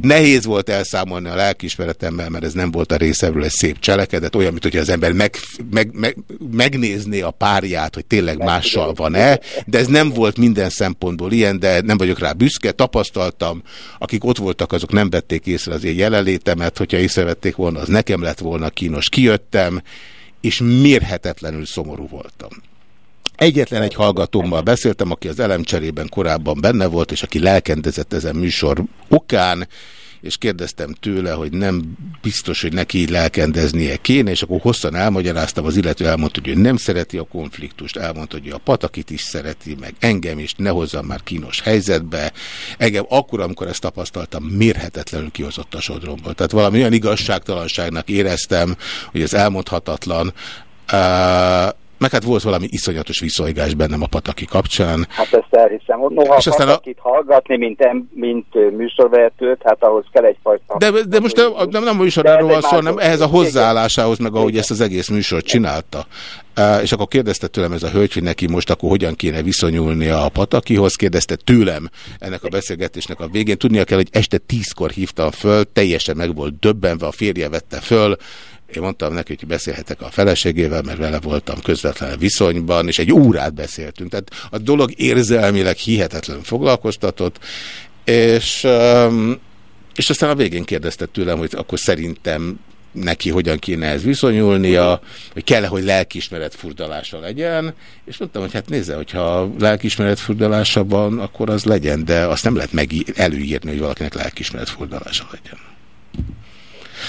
Nehéz volt elszámolni a lelkismeretemmel, mert ez nem volt a részemről egy szép cselekedet, olyan, mint hogy az ember meg, meg, meg, megnézné a párját, hogy tényleg mással van-e, de ez nem volt minden szempontból ilyen, de nem vagyok rá büszke, tapasztaltam, akik ott voltak, azok nem vették észre az én jelenlétemet, hogyha észrevették volna, az nekem lett volna kínos, kijöttem, és mérhetetlenül szomorú voltam. Egyetlen egy hallgatómmal beszéltem, aki az elemcserében korábban benne volt, és aki lelkendezett ezen műsor okán, és kérdeztem tőle, hogy nem biztos, hogy neki így lelkendeznie kéne, és akkor hosszan elmagyaráztam, az illető elmondta, hogy ő nem szereti a konfliktust, elmondta, hogy a patakit is szereti, meg engem is, ne hozzam már kínos helyzetbe. Engem akkor, amikor ezt tapasztaltam, mérhetetlenül kihozott a sodromból. Tehát valami olyan igazságtalanságnak éreztem, hogy ez elmondhatatlan, uh, meg hát volt valami iszonyatos viszolygás bennem a Pataki kapcsán. Hát ezt elhiszem. Noha és a Patakit a... hallgatni, mint, mint műsorvehetőt, hát ahhoz kell egyfajta... De, de most nem, nem, nem műsoráról van szó, hanem ehhez a hozzáállásához, meg ahogy ezt az egész műsort csinálta. És akkor kérdezte tőlem ez a hölgy, hogy neki most akkor hogyan kéne viszonyulni a Patakihoz, kérdezte tőlem ennek a beszélgetésnek a végén. Tudnia kell, hogy este tízkor hívtam föl, teljesen meg volt döbbenve, a férje vette föl, én mondtam neki, hogy beszélhetek a feleségével, mert vele voltam közvetlen viszonyban, és egy órát beszéltünk. Tehát a dolog érzelmileg hihetetlen foglalkoztatott, és, és aztán a végén kérdezte tőlem, hogy akkor szerintem neki hogyan kéne ez viszonyulnia, hogy kell -e, hogy lelkismeret furdalása legyen, és mondtam, hogy hát nézze, hogyha lelkismeret furdalása van, akkor az legyen, de azt nem lehet meg előírni, hogy valakinek lelkismeret furdalása legyen.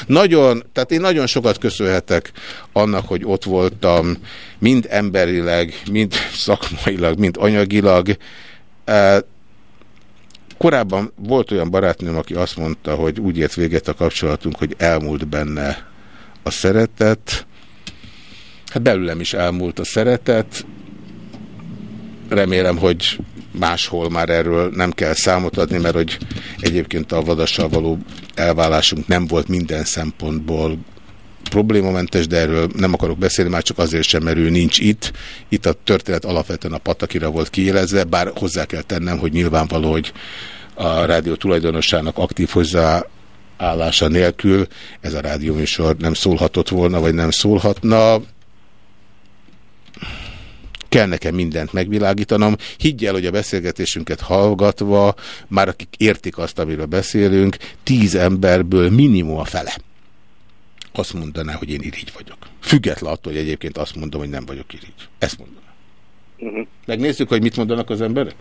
Nagyon, tehát én nagyon sokat köszönhetek annak, hogy ott voltam, mind emberileg, mind szakmailag, mind anyagilag. Korábban volt olyan barátnőm, aki azt mondta, hogy úgy ért véget a kapcsolatunk, hogy elmúlt benne a szeretet. Hát belőlem is elmúlt a szeretet. Remélem, hogy máshol már erről nem kell számot adni, mert hogy egyébként a vadassal való elválásunk nem volt minden szempontból problémamentes, de erről nem akarok beszélni, már csak azért sem, mert ő nincs itt. Itt a történet alapvetően a patakira volt kiélezve, bár hozzá kell tennem, hogy nyilvánvaló, hogy a rádió tulajdonossának aktív hozzá állása nélkül ez a rádióműsor nem szólhatott volna, vagy nem szólhatna. Kell nekem mindent megvilágítanom. Higgyel, hogy a beszélgetésünket hallgatva, már akik értik azt, amiről beszélünk, tíz emberből minimum a fele azt mondaná, hogy én irigy vagyok. Független attól, hogy egyébként azt mondom, hogy nem vagyok irigy. Ezt mondaná. Uh mhm. -huh. Megnézzük, hogy mit mondanak az emberek?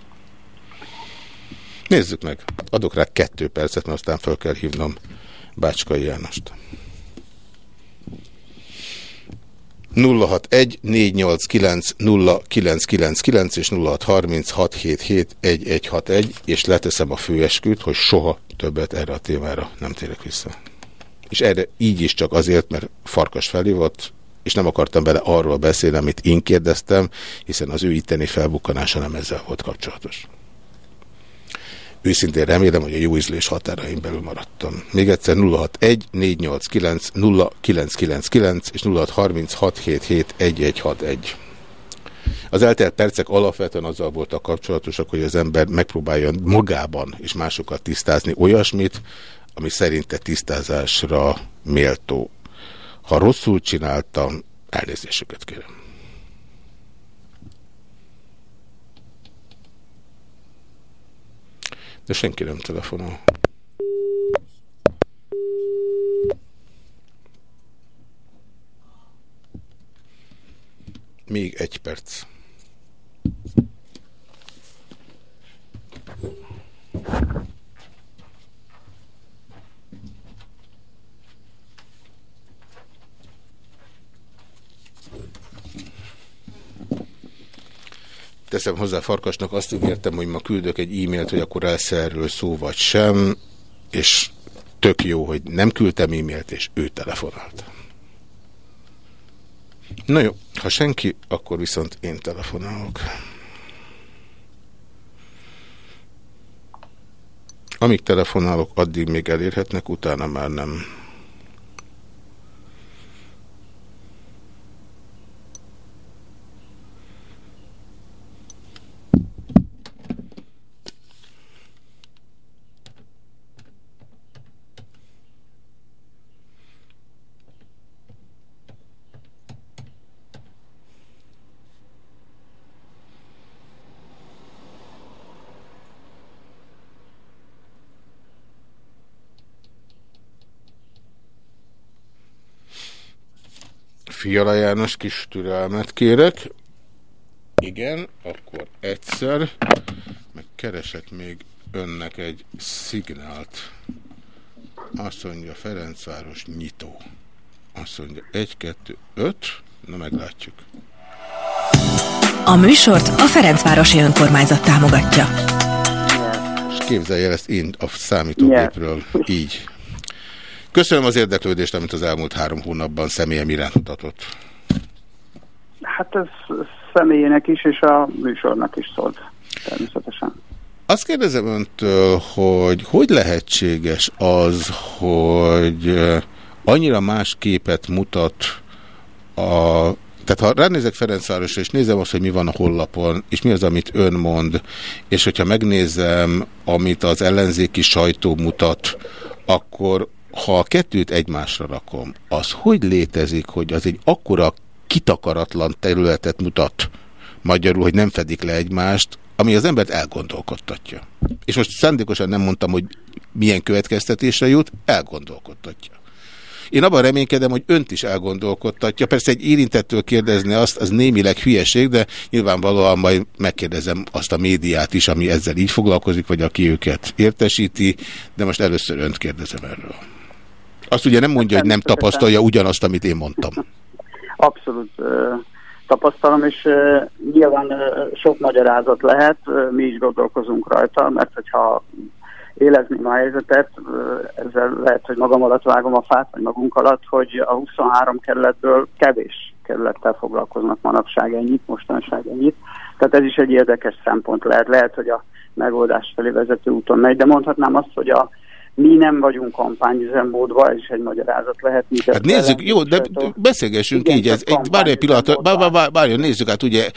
Nézzük meg. Adok rá kettő percet, mert aztán fel kell hívnom Bácskai Jánost. 061 489 0999 és 0636771161 és leteszem a főesküt, hogy soha többet erre a témára nem térek vissza. És erre így is csak azért, mert farkas felhívott, és nem akartam bele arról beszélni, amit én kérdeztem, hiszen az ő itteni felbukkanása nem ezzel volt kapcsolatos. Őszintén remélem, hogy a jó ízlés határaim belül maradtam. Még egyszer 061 489 0999 és 0636771161. Az eltelt percek alapvetően azzal voltak kapcsolatosak, hogy az ember megpróbálja magában és másokat tisztázni olyasmit, ami szerinte tisztázásra méltó. Ha rosszul csináltam, elnézésüket kérem. De senki nem telefonál. Még egy perc. Teszem hozzá Farkasnak, azt ígértem, hogy ma küldök egy e-mailt, hogy akkor lesz erről szó vagy sem, és tök jó, hogy nem küldtem e-mailt, és ő telefonált. Na jó, ha senki, akkor viszont én telefonálok. Amíg telefonálok, addig még elérhetnek, utána már nem. Fiala János kis türelmet kérek. Igen, akkor egyszer. Meg keresek még önnek egy szignált. Azt mondja Ferencváros nyitó. Azt mondja 1, 2, 5. Na meglátjuk. A műsort a Ferencvárosi Önkormányzat támogatja. És képzelje el ezt én a számítógépről. Így. Köszönöm az érdeklődést, amit az elmúlt három hónapban személyem iránt mutatott. Hát ez személyének is, és a műsornak is szólt, természetesen. Azt kérdezem öntől, hogy hogy lehetséges az, hogy annyira más képet mutat a tehát ha ránézek Ferencvárosra, és nézem azt, hogy mi van a hollapon, és mi az, amit ön mond, és hogyha megnézem, amit az ellenzéki sajtó mutat, akkor ha a kettőt egymásra rakom, az hogy létezik, hogy az egy akkora kitakaratlan területet mutat magyarul, hogy nem fedik le egymást, ami az embert elgondolkodtatja. És most szándékosan nem mondtam, hogy milyen következtetésre jut, elgondolkodtatja. Én abban reménykedem, hogy önt is elgondolkodtatja. Persze egy érintettől kérdezni azt, az némileg hülyeség, de nyilvánvalóan majd megkérdezem azt a médiát is, ami ezzel így foglalkozik, vagy aki őket értesíti, de most először önt kérdezem erről. Azt ugye nem mondja, hogy nem tapasztalja ugyanazt, amit én mondtam. Abszolút tapasztalom, és nyilván sok magyarázat lehet, mi is gondolkozunk rajta, mert hogyha élezni a helyzetet, ezzel lehet, hogy magam alatt vágom a fát, vagy magunk alatt, hogy a 23 kerületből kevés kerülettel foglalkoznak manapság ennyit, mostanság ennyit. Tehát ez is egy érdekes szempont lehet. Lehet, hogy a megoldás felé vezető úton megy, de mondhatnám azt, hogy a mi nem vagyunk kampányüzemmódban, ez is egy magyarázat lehet. Hát nézzük, jó, de beszélgessünk igen, így, ez, egy, bárj egy pillanat, bárj, nézzük, hát ugye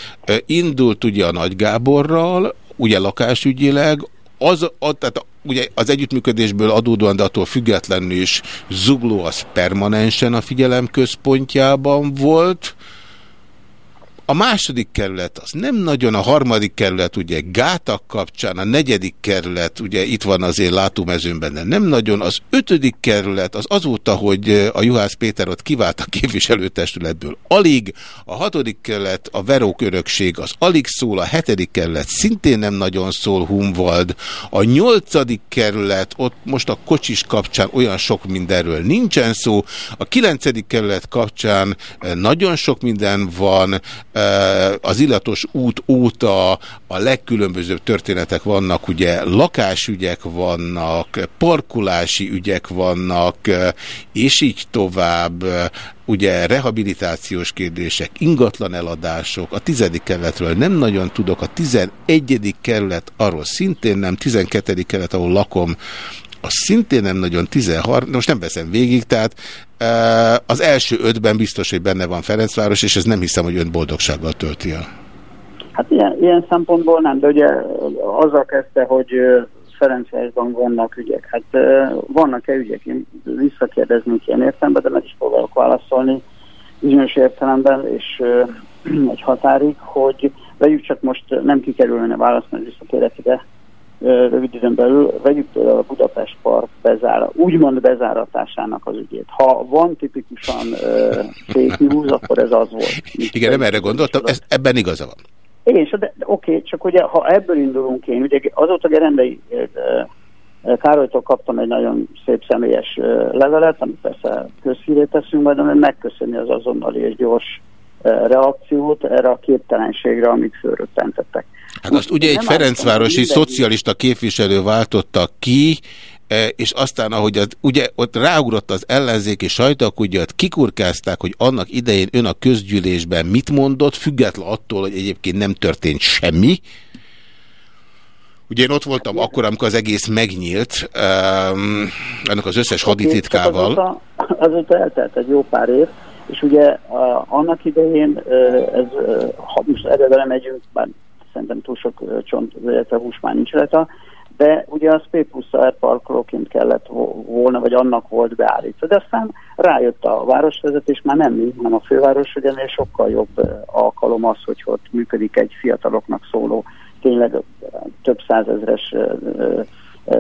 indult ugye a Nagy Gáborral, ugye lakásügyileg, az, a, tehát ugye az együttműködésből adódóan, de attól függetlenül is Zugló az permanensen a figyelem központjában volt, a második kerület az nem nagyon, a harmadik kerület ugye gátak kapcsán, a negyedik kerület ugye itt van az én látómezőmben, de nem nagyon, az ötödik kerület az azóta, hogy a Juhász Péter ott kivált a képviselőtestületből. Alig, a hatodik kerület, a Verók örökség az alig szól, a hetedik kerület szintén nem nagyon szól Humvald, a nyolcadik kerület, ott most a kocsis kapcsán olyan sok mindenről nincsen szó, a kilencedik kerület kapcsán nagyon sok minden van, az illatos út óta a legkülönbözőbb történetek vannak, ugye lakásügyek vannak, parkulási ügyek vannak, és így tovább, ugye rehabilitációs kérdések, ingatlan eladások, a tizedik kerületről nem nagyon tudok, a tizenegyedik kerület arról szintén nem, tizenkettedik kerület, ahol lakom, az szintén nem nagyon 13, most nem veszem végig, tehát az első ötben biztos, hogy benne van Ferencváros, és ez nem hiszem, hogy ön boldogsággal tölti el. Hát ilyen, ilyen szempontból nem, de ugye azzal kezdte, hogy Ferencvárosban vannak ügyek. Hát vannak-e ügyek? Én visszakérdeznék ilyen értelemben, de meg is próbálok válaszolni bizonyos értelemben, és egy határig, hogy vegyük csak most nem kikerülne mert visszatérek ide rövid időn belül, vegyük például a Budapest Park bezára, úgymond bezáratásának az ügyét. Ha van tipikusan fake news, akkor ez az volt. Igen, nem erre gondoltam, ez, ebben igaza van. Én de, de oké, csak ugye ha ebből indulunk én, ugye azóta Gerendei Károlytól kaptam egy nagyon szép személyes levelet, amit persze közhírét teszünk majd, ami megköszöni az azonnali és gyors reakciót erre a képtelenségre, amit fölröppentettek. Hát azt ugye egy Ferencvárosi szocialista képviselő váltotta ki, e, és aztán, ahogy az, ugye ott ráugrott az ellenzéki sajtó, akkor ugye ott kikurkázták, hogy annak idején ön a közgyűlésben mit mondott, független attól, hogy egyébként nem történt semmi. Ugye én ott voltam akkor, amikor az egész megnyílt, um, ennek az összes hadititkával. Azóta, azóta eltelt egy jó pár év, és ugye a, annak idején, ez, ha most erre megyünk, bár szerintem túl sok csont, illetve hús már nincs rajta, de ugye az P plusz parkolóként kellett volna, vagy annak volt beállítva. De aztán rájött a városvezetés, már nem mi, hanem a főváros, ugyanis sokkal jobb alkalom az, hogy ott működik egy fiataloknak szóló, tényleg több százezres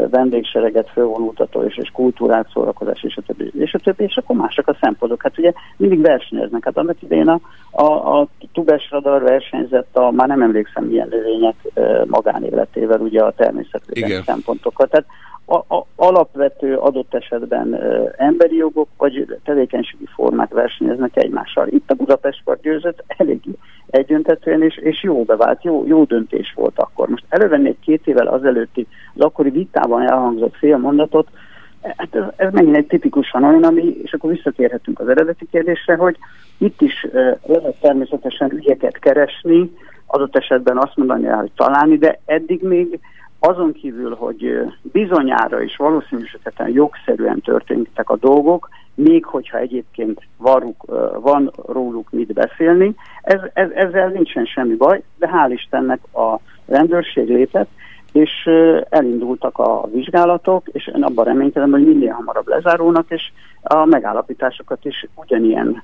vendégsereget fölvonultató és, és kultúrát, szórakozás, és a többi, és a többi, és akkor mások a szempontok. Hát ugye mindig versenyeznek. Hát annak idején a, a, a Tubes Radar versenyzett a, már nem emlékszem milyen növények magánéletével, ugye a természetvédelmi szempontokat. Tehát a, a, alapvető adott esetben ö, emberi jogok vagy tevékenységi formák versenyeznek egymással. Itt a Budapest Park győzött elég egyöntetően, és, és jó bevált, jó, jó döntés volt akkor. Most elővenni egy két évvel azelőtti, az akkori vitában elhangzott fél mondatot, hát ez, ez megint egy tipikusan olyan, ami, és akkor visszatérhetünk az eredeti kérdésre, hogy itt is lehet természetesen ügyeket keresni, adott esetben azt mondani, hogy találni, de eddig még azon kívül, hogy bizonyára és valószínűsíteten jogszerűen történtek a dolgok, még hogyha egyébként van, van róluk mit beszélni, ez, ez, ezzel nincsen semmi baj, de hál' Istennek a rendőrség lépett, és elindultak a vizsgálatok, és én abban reménykedem, hogy minél hamarabb lezárulnak, és a megállapításokat is ugyanilyen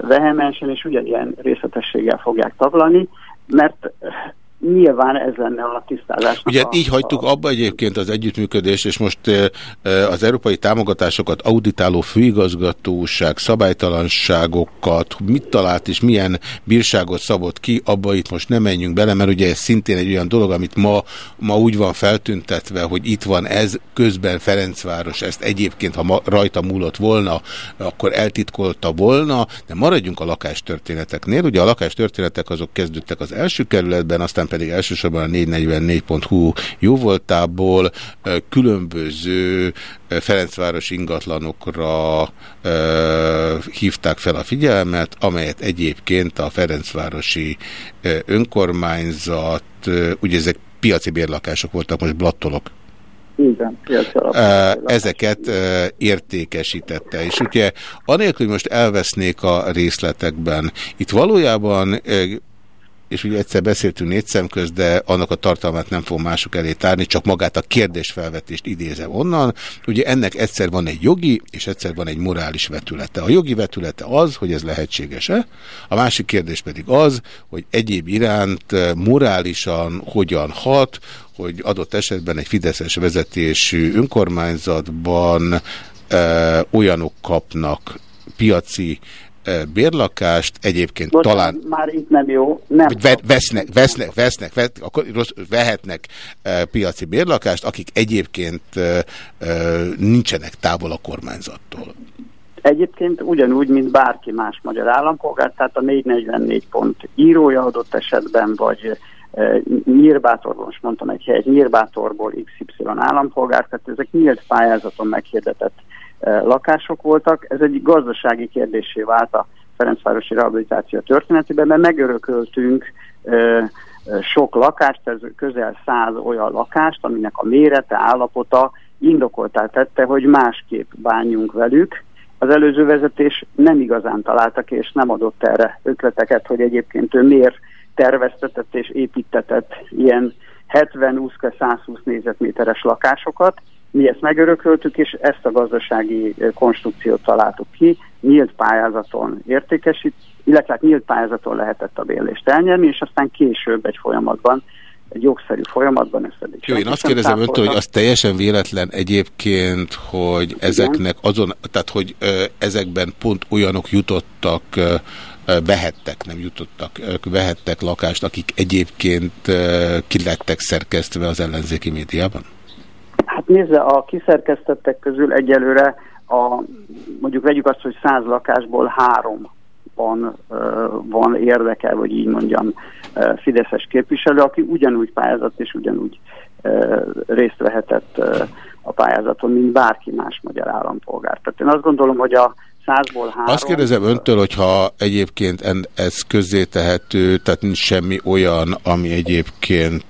vehemensen és ugyanilyen részletességgel fogják taglalni, mert nyilván ez lenne a tisztázás. Ugye a, így hagytuk a... abba egyébként az együttműködést, és most az európai támogatásokat auditáló főigazgatóság szabálytalanságokat, mit talált és milyen bírságot szabott ki, abba itt most nem menjünk bele, mert ugye ez szintén egy olyan dolog, amit ma, ma úgy van feltüntetve, hogy itt van ez, közben Ferencváros ezt egyébként, ha ma, rajta múlott volna, akkor eltitkolta volna, de maradjunk a lakástörténeteknél. Ugye a lakástörténetek azok kezdődtek az első kerületben, aztán pedig elsősorban a 444.hu jóvoltából különböző Ferencváros ingatlanokra hívták fel a figyelmet, amelyet egyébként a Ferencvárosi önkormányzat, ugye ezek piaci bérlakások voltak, most blattolok. Igen, ezeket értékesítette. És ugye anélkül, hogy most elvesznék a részletekben, itt valójában és ugye egyszer beszéltünk négy szemköz, de annak a tartalmát nem fog mások elé tárni, csak magát a kérdésfelvetést idézem onnan. Ugye ennek egyszer van egy jogi, és egyszer van egy morális vetülete. A jogi vetülete az, hogy ez lehetséges-e, a másik kérdés pedig az, hogy egyéb iránt morálisan hogyan hat, hogy adott esetben egy fideszes vezetésű önkormányzatban e, olyanok kapnak piaci bérlakást, egyébként Most talán... Már itt nem jó. Nem ve, vesznek, vesznek, vesznek, vesznek, akkor vehetnek e, piaci bérlakást, akik egyébként e, e, nincsenek távol a kormányzattól. Egyébként ugyanúgy, mint bárki más magyar állampolgár, tehát a 444 pont írója adott esetben, vagy Nyírbátorból, most mondtam egy helyet, Nyírbátorból XY állampolgár, tehát ezek nyílt pályázaton meghirdetett lakások voltak. Ez egy gazdasági kérdésé vált a Ferencvárosi rehabilitáció történetében, mert megörököltünk sok lakást, ez közel száz olyan lakást, aminek a mérete, állapota indokoltá tette, hogy másképp bánjunk velük. Az előző vezetés nem igazán találtak és nem adott erre ötleteket, hogy egyébként ő miért terveztetett és építetett ilyen 70-120 négyzetméteres lakásokat, mi ezt megörököltük, és ezt a gazdasági konstrukciót találtuk ki, nyílt pályázaton értékesít, illetve hát nyílt pályázaton lehetett a bérlést elnyerni, és aztán később egy folyamatban, egy jogszerű folyamatban ezt eddig Jó, én azt kérdezem öntől, hogy az teljesen véletlen egyébként, hogy ezeknek azon, tehát hogy ö, ezekben pont olyanok jutottak ö, vehettek, nem jutottak, vehettek lakást, akik egyébként ki lettek szerkesztve az ellenzéki médiában? Hát nézze, a kiszerkesztettek közül egyelőre a, mondjuk vegyük azt, hogy száz lakásból három van, van érdekel, vagy így mondjam, Fideszes képviselő, aki ugyanúgy pályázott és ugyanúgy részt vehetett a pályázaton, mint bárki más magyar állampolgár. Tehát én azt gondolom, hogy a százból három... Azt kérdezem öntől, hogyha egyébként ez közzétehető, tehát nincs semmi olyan, ami egyébként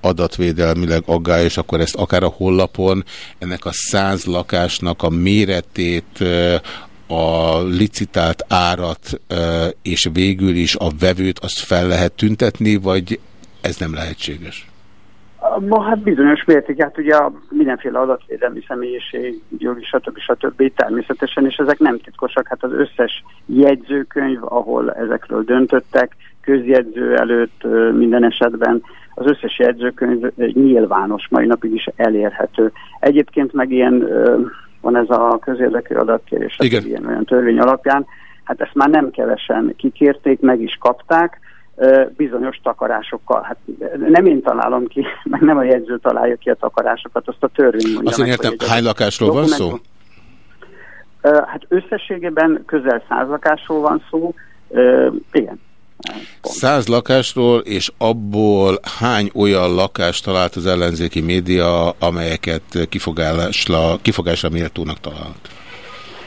adatvédelmileg aggályos, akkor ezt akár a hollapon ennek a száz lakásnak a méretét, a licitált árat és végül is a vevőt azt fel lehet tüntetni, vagy ez nem lehetséges? Ma hát bizonyos mérték, hát ugye a mindenféle adatvédelmi személyiség, jogi, stb. stb. természetesen, és ezek nem titkosak, hát az összes jegyzőkönyv, ahol ezekről döntöttek, közjegyző előtt minden esetben, az összes jegyzőkönyv nyilvános, mai napig is elérhető. Egyébként meg ilyen, van ez a közérdekű adatkérés, ilyen olyan törvény alapján, hát ezt már nem kevesen kikérték, meg is kapták, bizonyos takarásokkal. Hát nem én találom ki, [laughs] meg nem a jegyző találja ki a takarásokat, azt a törvény mondja. Azt én értem, hány lakásról van szó? Hát összességében közel száz lakásról van szó, igen. Pont. Száz lakásról, és abból hány olyan lakást talált az ellenzéki média, amelyeket kifogásra, kifogásra méltónak talált?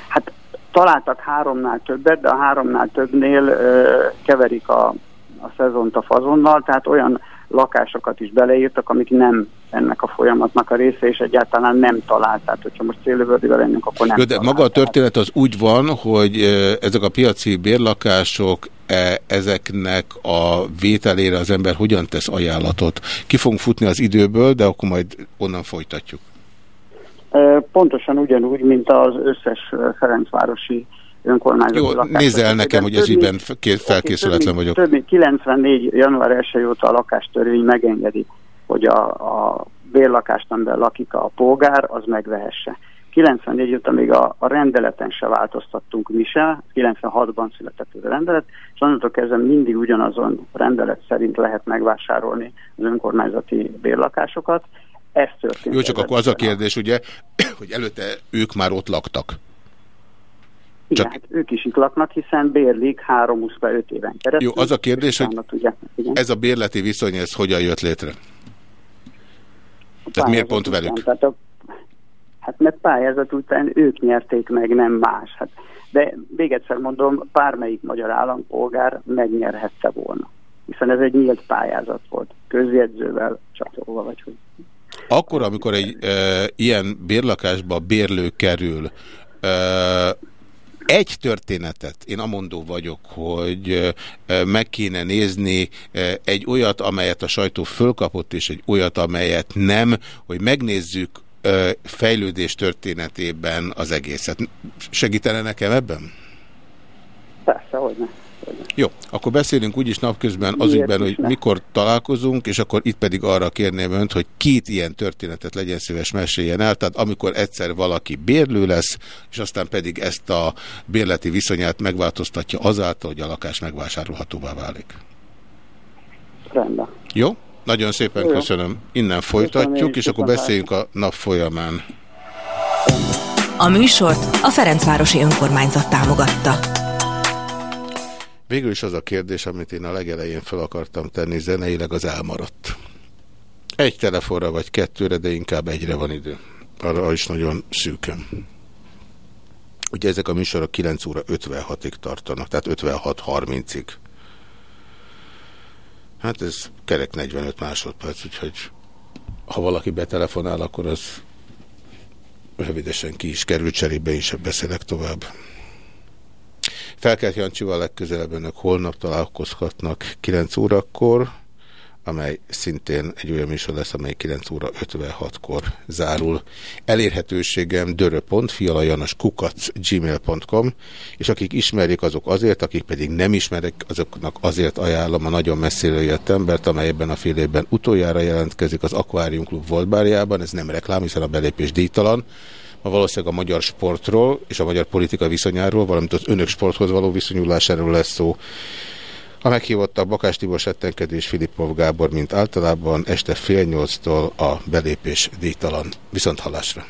Hát találtak háromnál többet, de a háromnál többnél ö, keverik a a szezont a fazonnal, tehát olyan lakásokat is beleírtak, amik nem ennek a folyamatnak a része, és egyáltalán nem talált. Tehát, hogyha most célövöldivel lennünk, akkor nem Jó, de talált. maga a történet az úgy van, hogy ezek a piaci bérlakások e, ezeknek a vételére az ember hogyan tesz ajánlatot? Ki fogunk futni az időből, de akkor majd onnan folytatjuk. Pontosan ugyanúgy, mint az összes Ferencvárosi önkormányzati Jó, nézze el nekem, hogy ez ügyben felkészületlen vagyok. Több mint 94. január 1 óta a lakástörvény megengedi, hogy a, a bérlakást, amiben lakik a polgár, az megvehesse. 94 óta még a, a rendeleten se változtattunk mi se, 96-ban született a rendelet, és onnantól kezdve mindig ugyanazon rendelet szerint lehet megvásárolni az önkormányzati bérlakásokat. Ez történt. Jó, csak akkor az a kérdés, ugye, [clears throat] hogy előtte ők már ott laktak. Igen, hát ők is itt laknak, hiszen bérlik 3-5 éven keresztül. Jó, az a kérdés, hogy ez a bérleti viszony, ez hogyan jött létre? A Tehát miért pont velük? Után, tehát a, hát mert pályázat után ők nyerték meg, nem más. Hát, de még egyszer mondom, bármelyik magyar állampolgár megnyerhette volna. Hiszen ez egy nyílt pályázat volt, közjegyzővel, csatolva vagy hogy. Akkor, amikor egy e, ilyen bérlakásba bérlő kerül, e, egy történetet, én amondó vagyok, hogy meg kéne nézni egy olyat, amelyet a sajtó fölkapott, és egy olyat, amelyet nem, hogy megnézzük fejlődés történetében az egészet. Segítene nekem ebben? Persze, hogy ne. Jó, akkor beszélünk úgyis napközben az ügyben, hogy mikor találkozunk, és akkor itt pedig arra kérném önt, hogy két ilyen történetet legyen szíves meséljen el, tehát amikor egyszer valaki bérlő lesz, és aztán pedig ezt a bérleti viszonyát megváltoztatja azáltal, hogy a lakás megvásárolhatóvá válik. Rendben. Jó? Nagyon szépen Jó. köszönöm. Innen folytatjuk, köszönöm, és akkor beszéljünk a nap folyamán. A műsort a Ferencvárosi Önkormányzat támogatta. Végül is az a kérdés, amit én a legelején fel akartam tenni, zeneileg az elmaradt. Egy telefonra vagy kettőre, de inkább egyre van idő. Arra is nagyon szűken. Ugye ezek a műsorok 9 óra 56-ig tartanak, tehát 56-30-ig. Hát ez kerek 45 másodperc, úgyhogy ha valaki betelefonál, akkor az rövidesen ki is kerül, cserébe is beszélek tovább. Felkelt Jancsival legközelebb önök holnap találkozhatnak 9 órakor, amely szintén egy olyan műsor lesz, amely 9 óra 56-kor zárul. Elérhetőségem kukac gmail.com és akik ismerik, azok azért, akik pedig nem ismerek, azoknak azért ajánlom a nagyon messziről jött embert, amely ebben a fél évben utoljára jelentkezik az Aquarium Club Voltbárjában, ez nem reklám, hiszen a belépés díjtalan, ma valószínűleg a magyar sportról és a magyar politika viszonyáról, valamint az önök sporthoz való viszonyulásáról lesz szó. A meghívottak Bakás Tibor Settenkedő Filippov Gábor, mint általában este fél nyolctól a belépés díjtalan. Viszont hallásra!